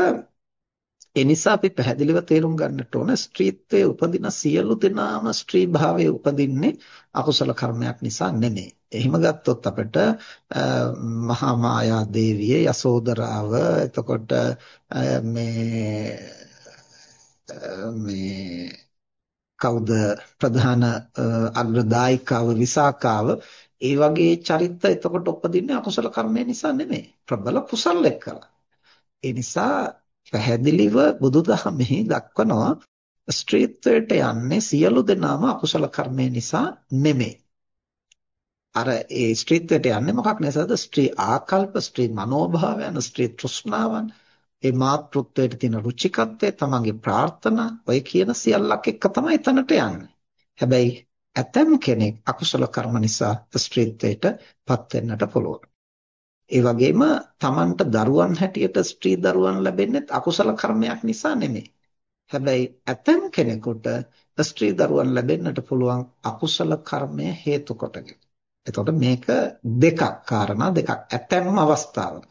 ඒ නිසා අපි පැහැදිලිව තේරුම් ගන්නට ඕන ස්ත්‍රීත්වයේ උපදින සියලු දෙනාම ස්ත්‍රී භාවයේ උපදින්නේ අකුසල කර්මයක් නිසා නෙමෙයි. එහෙම ගත්තොත් අපිට මහා මායා දේවිය යසෝදරාව එතකොට මේ මේ කවුද ප්‍රධාන අග්‍රදායිකාව විසාකාව ඒ වගේ චරිත එතකොට උපදින්නේ අකුසල කර්මය නිසා නෙමෙයි. ප්‍රබල කුසල එක්කලා. ඒ නිසා පැහැදිලිව බුදුදහමෙහි දක්වනවා ස්ත්‍රීත්වයට යන්නේ සියලු දෙනාම අකුසල කර්මය නිසා නෙමෙයි. අර ඒ ස්ත්‍රීත්වයට යන්නේ මොකක් නිසාද? ස්ත්‍රී ආකල්ප, ස්ත්‍රී මනෝභාවයන්, ස්ත්‍රී තෘෂ්ණාවන්, ඒ මාතෘත්වයට තියෙන රුචිකත්වය, තමන්ගේ ප්‍රාර්ථනා, ඔය කියන සියල්ලක් එක්ක තමයි එතනට යන්නේ. හැබැයි ඇතම් කෙනෙක් අකුසල කර්ම නිසා ස්ත්‍රීත්වයට පත් වෙන්නට පුළුවන්. ඒ වගේම Tamanට දරුවන් හැටියට ස්ත්‍රී දරුවන් ලැබෙන්නේ අකුසල කර්මයක් නිසා නෙමෙයි. හැබැයි ඇතම් කෙනෙකුට ස්ත්‍රී දරුවන් ලැබෙන්නට පුළුවන් අකුසල කර්මය හේතු කොටගෙන. එතකොට මේක දෙකක් කාරණා දෙකක් ඇතැම් අවස්ථාවක.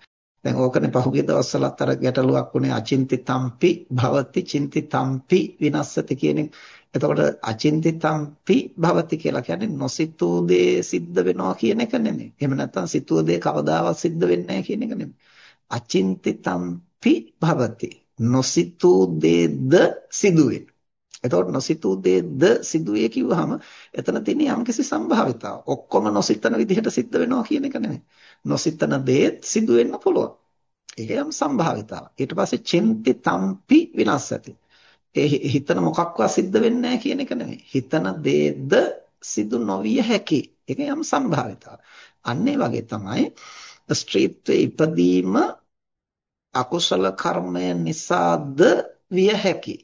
දැන් ඕකනේ පහුගිය දවස්වලත් අර ගැටලුවක් වුණේ අචින්තිතම්පි භවති චින්තිතම්පි විනස්සති කියන එක. එතකොට අචින්තිතම්පි භවති කියලා කියන්නේ නොසිතූ දේ සිද්ධ වෙනවා කියන එක නෙමෙයි. එහෙම නැත්නම් සිතූ දේ කවදාවත් සිද්ධ වෙන්නේ නැහැ කියන එක නෙමෙයි. අචින්තිතම්පි භවති. නොසිතූ දේද සිදුවේ. එතකොට නොසිතූ දේද සිදුවේ කිව්වහම එතන තියෙන යම්කිසි සම්භාවිතාවක්. ඔක්කොම නොසිතන විදිහට සිද්ධ වෙනවා කියන එක නෙමෙයි. නොසිතන දේත් සිදු වෙන්න පුළුවන්. ඒක යම් සම්භාවිතාවක්. ඊට පස්සේ චින්තිතම්පි විනස්සති. ඒ හිතන මොකක්වත් සිද්ධ වෙන්නේ නැහැ කියන එක නෙමෙයි. හිතන දේද සිදු නොවිය හැකි. ඒක යම් සම්භාවිතාවක්. අන්න වගේ තමයි ස්ත්‍රීත්වයේ ඉපදීම අකුසල කර්මය නිසාද විය හැකි.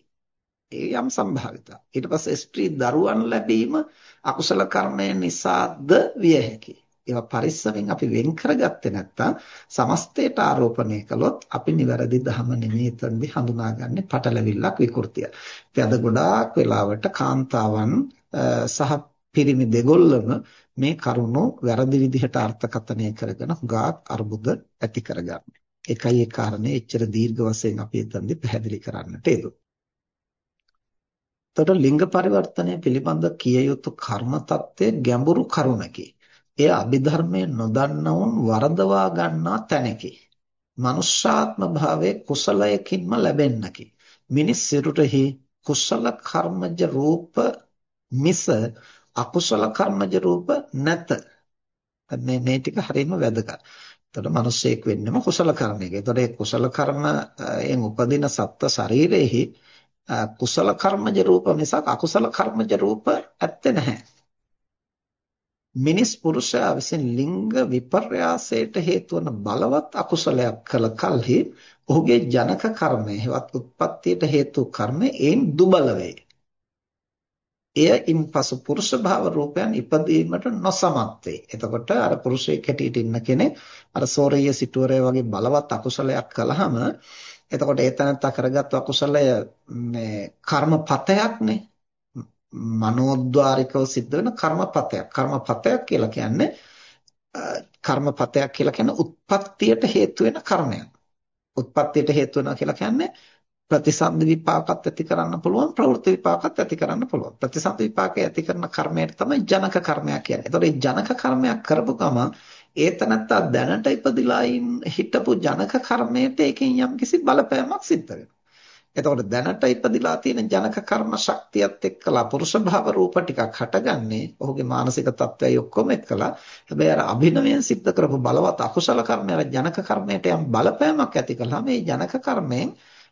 ඒ යම් සම්භාවිතයක්. ඊට පස්සේ ස්ත්‍රී දරුවන් ලැබීම අකුසල කර්මය නිසාද විය හැකි. ඒවා පරිස්සමෙන් අපි වෙන් කරගත්තේ නැත්නම් සමස්තයට ආරෝපණය කළොත් අපි නිවැරදි ධම නෙමෙයි තන්දි හඳුනාගන්නේ පටලවිල්ලක් විකෘතිය. ඉතින් අද ගොඩාක් වෙලාවට කාන්තාවන් සහ පිරිමි දෙගොල්ලම මේ කරුණු වැරදි විදිහට අර්ථකථනය කරගෙන හුඟක් අර්බුද ඇති කරගන්නවා. ඒකයි ඒ කාරණේ එච්චර දීර්ඝ වශයෙන් අපි එතනදි පැහැදිලි කරන්නට යෙදුනේ. එතකොට ලිංග පරිවර්තනය පිළිබඳ කිය යුතු කර්ම తත්වය ගැඹුරු කරුණකි. එය අභිධර්මයේ නොදන්නවුන් වරදවා ගන්නා තැනකි. මනුෂ්‍යාත්ම භාවයේ කුසලයකින්ම ලැබෙන්නකි. මිනිස් සිරුරෙහි කුසල කර්මජ රූප මිස අකුසල කර්මජ රූප නැත. මේ මේ ටික හරියම වැදගත්. එතකොට මිනිස්සෙක් වෙන්නම කුසල කර්මයක. එතකොට ඒ කුසල කර්මයෙන් උපදින සත්ව ශරීරෙහි කුසල කර්මජ රූප මිසක් අකුසල කර්මජ රූප ඇත්තේ නැහැ. මිනිස් පුරුෂයා විසින් ලිංග විපර්යාසයට හේතු වන බලවත් අකුසලයක් කළ කලෙහි ඔහුගේ ජනක කර්මය හෙවත් උත්පත්තියට හේතු කර්මය ඒන් දුබල වේ. එයින් පසු පුරුෂ භාව රූපයන් ඉපදීමට නොසමත් වේ. එතකොට අර පුරුෂයෙක් හැටියට ඉන්න කෙනෙක් අර සෝරිය සිටුවරය වගේ බලවත් අකුසලයක් කළාම එතකොට ඒ තැනත්තා කරගත් අකුසලය මේ කර්මපතයක්නේ. මනෝද්වාරිකව සිද්ධ වෙන කර්මපතයක්. කර්මපතයක් කියලා කියන්නේ කර්මපතයක් කියලා කියන්නේ උත්පත්තියට හේතු වෙන කර්මයක්. උත්පත්තියට හේතු වෙනවා කියලා කියන්නේ ප්‍රතිසන්දි විපාකත් ඇති කරන්න පුළුවන් ප්‍රවෘත්ති විපාකත් ඇති කරන්න පුළුවන් ප්‍රතිසන්දි විපාකය ඇති කරන කර්මයට තමයි ජනක කර්මයක් කියන්නේ. ඒතකොට මේ ජනක කර්මයක් කරපු ගම ඒතනත්තා දැනට ඉපදිලා හිටපු ජනක කර්මයට ඒකෙන් යම්කිසි බලපෑමක් සිද්ධ වෙනවා. එතකොට දැනට ඉපදිලා තියෙන ජනක කර්ම ශක්තියත් එක්කලා පුරුෂ භව රූප ටිකක් හටගන්නේ ඔහුගේ මානසික තත්ත්වය ඔක්කොම එක්කලා හැබැයි අර අභිනවයෙන් සිද්ධ කරපු බලවත් අකුසල කර්මය ජනක කර්මයට යම් බලපෑමක් ඇති කළා මේ ජනක කර්මයෙන්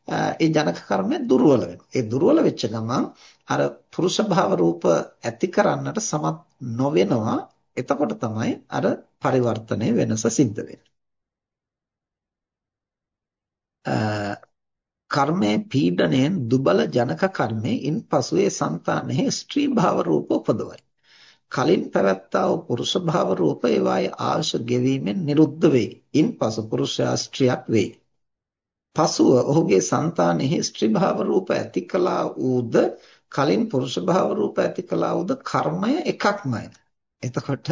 ඒ ජනක කර්මය දුර්වල වෙනවා. ඒ දුර්වල වෙච්ච ගමන් අර පුරුෂ භාව රූප ඇති කරන්නට සමත් නොවෙනවා. එතකොට තමයි අර පරිවර්තනයේ වෙනස සිද්ධ වෙන්නේ. කර්මයේ පීඩණයෙන් දුබල ජනක කර්මයෙන් පසුවේ సంతානෙහි ස්ත්‍රී භාව රූප උපදවයි. කලින් පැවැත්තා වූ පුරුෂ භාව රූප ඒවායේ ආශ ගෙවීමෙන් නිරුද්ධ වේ. ඉන්පසු පුරුෂාස්ත්‍රියක් වේ. පසුව ඔහුගේ సంతානෙහි ස්ත්‍රී භාව රූප ඇති කළා වූද කලින් පුරුෂ භාව රූප ඇති කළා වූද කර්මය එකක්මයි. එතකොට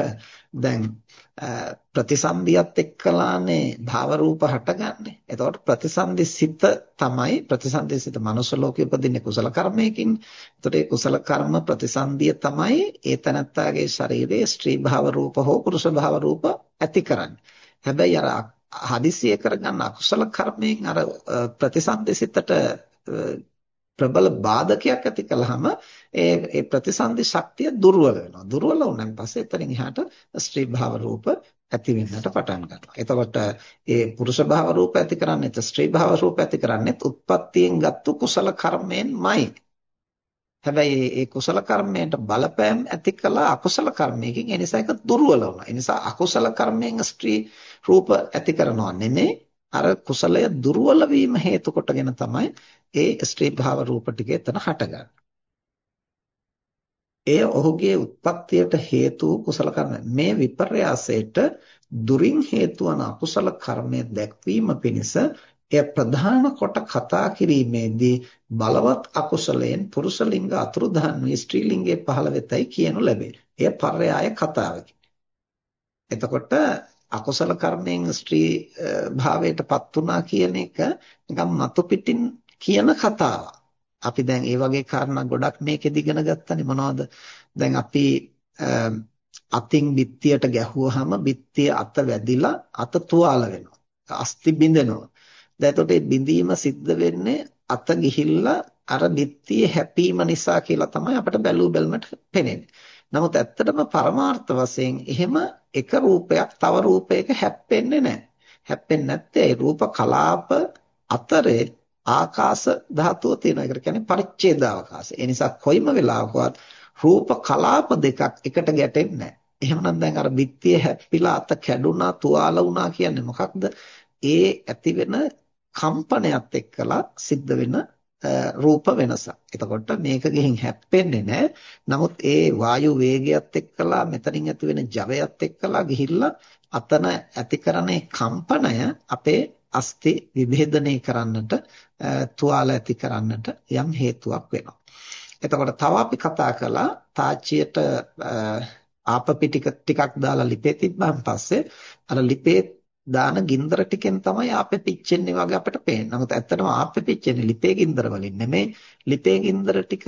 දැන් ප්‍රතිසන්දියත් එක්කලානේ භාව රූප හටගන්නේ. එතකොට ප්‍රතිසන්දි සිත තමයි ප්‍රතිසන්දි සිත මනුෂ්‍ය ලෝකෙ උපදින්නේ කුසල කර්මයකින්. එතකොට ඒ කුසල කර්ම ප්‍රතිසන්දිය තමයි ඒ තනත්තාගේ ශරීරයේ ස්ත්‍රී භාව රූප හෝ පුරුෂ භාව රූප ඇති කරන්නේ. හැබැයි අර හදිසියෙ කරගන්න අකුසල කර්මයෙන් අර ප්‍රතිසන්දිසිතට ප්‍රබල බාධකයක් ඇති කළාම ඒ ඒ ප්‍රතිසන්දි ශක්තිය දුර්වල වෙනවා. දුර්වල වුණාන් පස්සේ එතනින් එහාට ස්ත්‍රී භාව රූප ඇති වෙන්නට පටන් ගන්නවා. එතකොට ඒ පුරුෂ භාව රූප ඇති කරන්නේත් ස්ත්‍රී භාව රූප ඇති කරන්නේත් උත්පත්තියෙන් ගත්තු කුසල කර්මයෙන්මයි. හැබැයි ඒ කුසල කර්මයට බලපෑම් ඇති කළ අකුසල කර්මයකින් ඒ නිසා ඒක දුර්වල වුණා. ඒ නිසා අකුසල කර්මයෙන් ස්ත්‍රී රූප ඇති කරනවා නෙමෙයි අර කුසලය දුර්වල වීම හේතු කොටගෙන තමයි ඒ ස්ත්‍රී භාව රූප ටික එතන හටගන්නේ. එය ඔහුගේ උත්පත්තියට හේතු කුසල කර්ම. මේ විපර්යාසයට දුරින් හේතු වන අකුසල කර්මය දැක්වීම පිණිස එය ප්‍රධාන කොට කතා කිරීමේදී බලවත් අකුසලයෙන් පුරුෂ ලිංග අතුරුදහන් වී ස්ත්‍රී ලිංගයේ පහළ වෙතයි කියනු ලැබේ. එය පර්යාය කතාවකි. එතකොට අකුසල කර්මයෙන් ස්ත්‍රී භාවයටපත් වුණා කියන එක නිකම් මතු පිටින් කියන කතාවක්. අපි දැන් ඒ වගේ කාරණා ගොඩක් මේකෙදි ඉගෙන ගත්තනේ මොනවද? දැන් අපි අතින් බිත්තියට ගැහුවාම බිත්තිය අත වැදිලා අත තුවාල වෙනවා. අස්ති බිඳෙනවා. දැන් එතකොට මේ බිඳීම සිද්ධ වෙන්නේ අත ගිහිල්ලා අර බිත්තියේ හැපීම නිසා කියලා තමයි අපිට බැලූ බැලමට පේන්නේ. නමුත් ඇත්තටම පරමාර්ථ වශයෙන් එහෙම එක රූපයක් තව රූපයක හැප්පෙන්නේ නැහැ. හැප්පෙන්නේ නැත්තේ ඒ රූප කලාප අතරේ ආකාශ ධාතුව තියෙනවා. ඒකට කියන්නේ පරිච්ඡේද අවකාශය. ඒ නිසා කොයිම වෙලාවකවත් රූප කලාප දෙකක් එකට ගැටෙන්නේ නැහැ. එහෙමනම් දැන් අර බිත්තිය හැප්පිලා අත කැඩුනා, තුවාල වුණා කියන්නේ මොකක්ද? ඒ ඇති වෙන කම්පනයත් එක්කලා සිද්ධ වෙන රූප වෙනසක්. එතකොට මේක ගිහින් හැප්පෙන්නේ නැහැ. නමුත් ඒ වායු වේගයත් එක්කලා මෙතනින් ඇති වෙන ජවයත් එක්කලා ගිහිල්ලා අතන ඇති කරන කම්පනය අපේ අස්ති විභේදනය කරන්නට තුවාල ඇති කරන්නට යම් හේතුවක් වෙනවා. එතකොට තව අපි කතා කළා තාච්චියට ආපපි ටික ටිකක් දාලා ලිපේ තිබ්බන් පස්සේ අර ලිපේ දාන ගින්දර ටිකෙන් තමයි ආපේ පිච්චෙන්නේ වගේ අපිට පේන්නේ. නමුත් ඇත්තටම ආපේ පිච්චෙන්නේ ලිපේ ගින්දර වලින් නෙමෙයි. ලිපේ ගින්දර ටික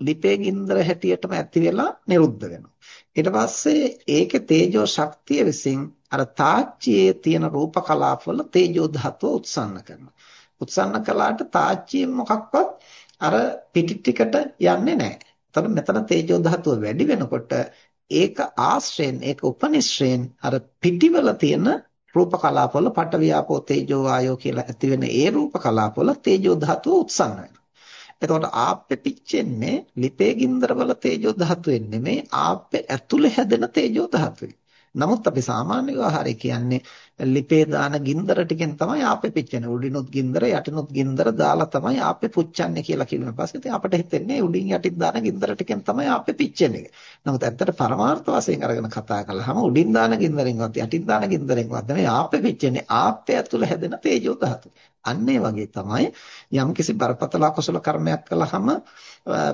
ලිපේ ගින්දර හැටියටම ඇති වෙලා නිරුද්ධ වෙනවා. ඊට පස්සේ ඒකේ තේජෝ ශක්තිය විසින් අර තාච්චියේ තියෙන රූප කලාපවල තේජෝ ධාතුව උත්සන්න කරනවා. උත්සන්න කළාට තාච්චියෙන් මොකක්වත් අර පිටි ටිකට යන්නේ නැහැ. එතකොට මෙතන තේජෝ ධාතුව වැඩි වෙනකොට ඒක ආශ්‍රයෙන් ඒක උපනිශ්‍රයෙන් අර පිටිවල තියෙන රූප කලාපවල පට වියාපෝ තේජෝ වායෝ කියලා ඇති වෙන ඒ රූප කලාපවල තේජෝ ධාතුව උත්සන්න වෙනවා. එතකොට ආප්පේ පිච්චෙන්නේ ලිපේ ගින්දරවල තේජෝ ධාතුවෙන් නෙමෙයි ආප්පේ ඇතුලේ හැදෙන තේජෝ ධාතුවෙන්. නමුත් අපි සාමාන්‍ය ව්‍යවහාරය කියන්නේ ලිපේ දාන ගින්දර ටිකෙන් තමයි ආපේ පිච්චෙන්නේ. උඩිනුත් ගින්දර යටිනුත් ගින්දර දාලා තමයි ආපේ පුච්චන්නේ කියලා කියන පස්සේ ඉතින් අපිට හිතෙන්නේ උඩින් යටින් දාන ගින්දර ටිකෙන් තමයි ආපේ පිච්චෙන්නේ. නමුත් ඇත්තට පරමාර්ථ වශයෙන් අරගෙන කතා කළාම උඩින් දාන ගින්දරෙන්වත් යටින් දාන ගින්දරෙන්වත් නෙමෙයි ආපේ පිච්චෙන්නේ ආපේ ඇතුළ හැදෙන තේජෝ ධාතු. අන්න ඒ වගේ තමයි යම්කිසි බරපතල අකුසල කර්මයක් කළාම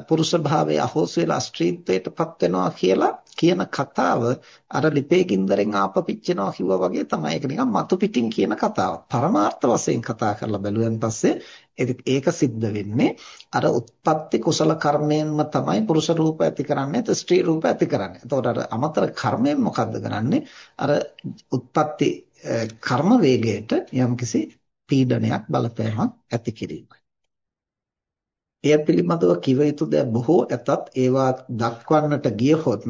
පුරුෂ භාවය අහෝස් වෙලා ස්ත්‍රීත්වයටපත් වෙනවා කියලා කියන කතාව අර ලිපේ ගින්දරෙන් ආප පිච්චෙනවා කිව්වා වගේ තමයි. ඒක නිකන් මතු පිටින් කියන කතාවක්. පරමාර්ථ වශයෙන් කතා කරලා බැලුවෙන් පස්සේ ඒක සිද්ධ වෙන්නේ අර උත්පත්ති කුසල කර්මයෙන්ම තමයි පුරුෂ රූප ඇති කරන්නේ නැත්නම් ස්ත්‍රී රූප ඇති කරන්නේ. එතකොට අර අමතර කර්මයෙන් මොකද්ද කරන්නේ? අර උත්පත්ති කර්ම වේගයට යම්කිසි පීඩනයක් බලපෑමක් ඇති කිරීමයි. එය පිළිබඳව කිව යුතු දෑ බොහෝ ඇතත් ඒවා දක්වන්නට ගියහොත්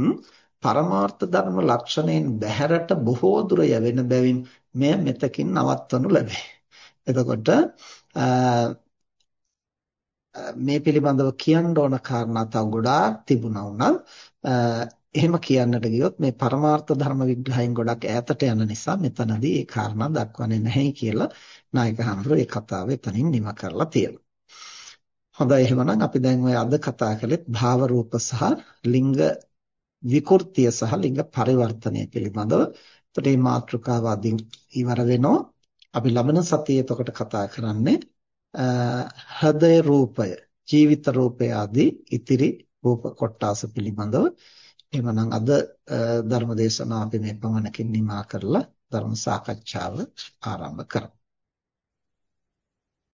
පරමාර්ථ ධර්ම ලක්ෂණයෙන් බැහැරට බොහෝ දුර යවෙන බැවින් මෙය මෙතකින් නවත්වනු ලැබේ. එතකොට මේ පිළිබඳව කියන්න ඕන කාරණා තව ගොඩාක් තිබුණා වුණත් එහෙම කියන්නට ගියොත් මේ පරමාර්ථ ධර්ම විග්‍රහයෙන් ගොඩක් ඈතට යන නිසා මෙතනදී ඒ කාරණා දක්වන්නේ නැහැ කියලා නායක හඳුර ඒ කතාව එතනින් නිම කරලා තියෙනවා. හොඳයි එහෙමනම් අපි දැන් ඔය අද කතා කළෙත් භාව රූප සහ ලිංග විකෘතිය සහ ලිංග පරිවර්තනය පිළිබඳව. එතකොට මේ මාතෘකාව අදින් ඉවර වෙනවා. අපි ලබන සතියේ එතකොට කතා කරන්නේ හෘදය රූපය, ජීවිත රූපය ආදී ඉතිරි රූප කොටාස පිළිබඳව. එහෙමනම් අද ධර්ම දේශනාව අපි මේ පමණකින් නිමා කරලා ධර්ම සාකච්ඡාව ආරම්භ කරමු.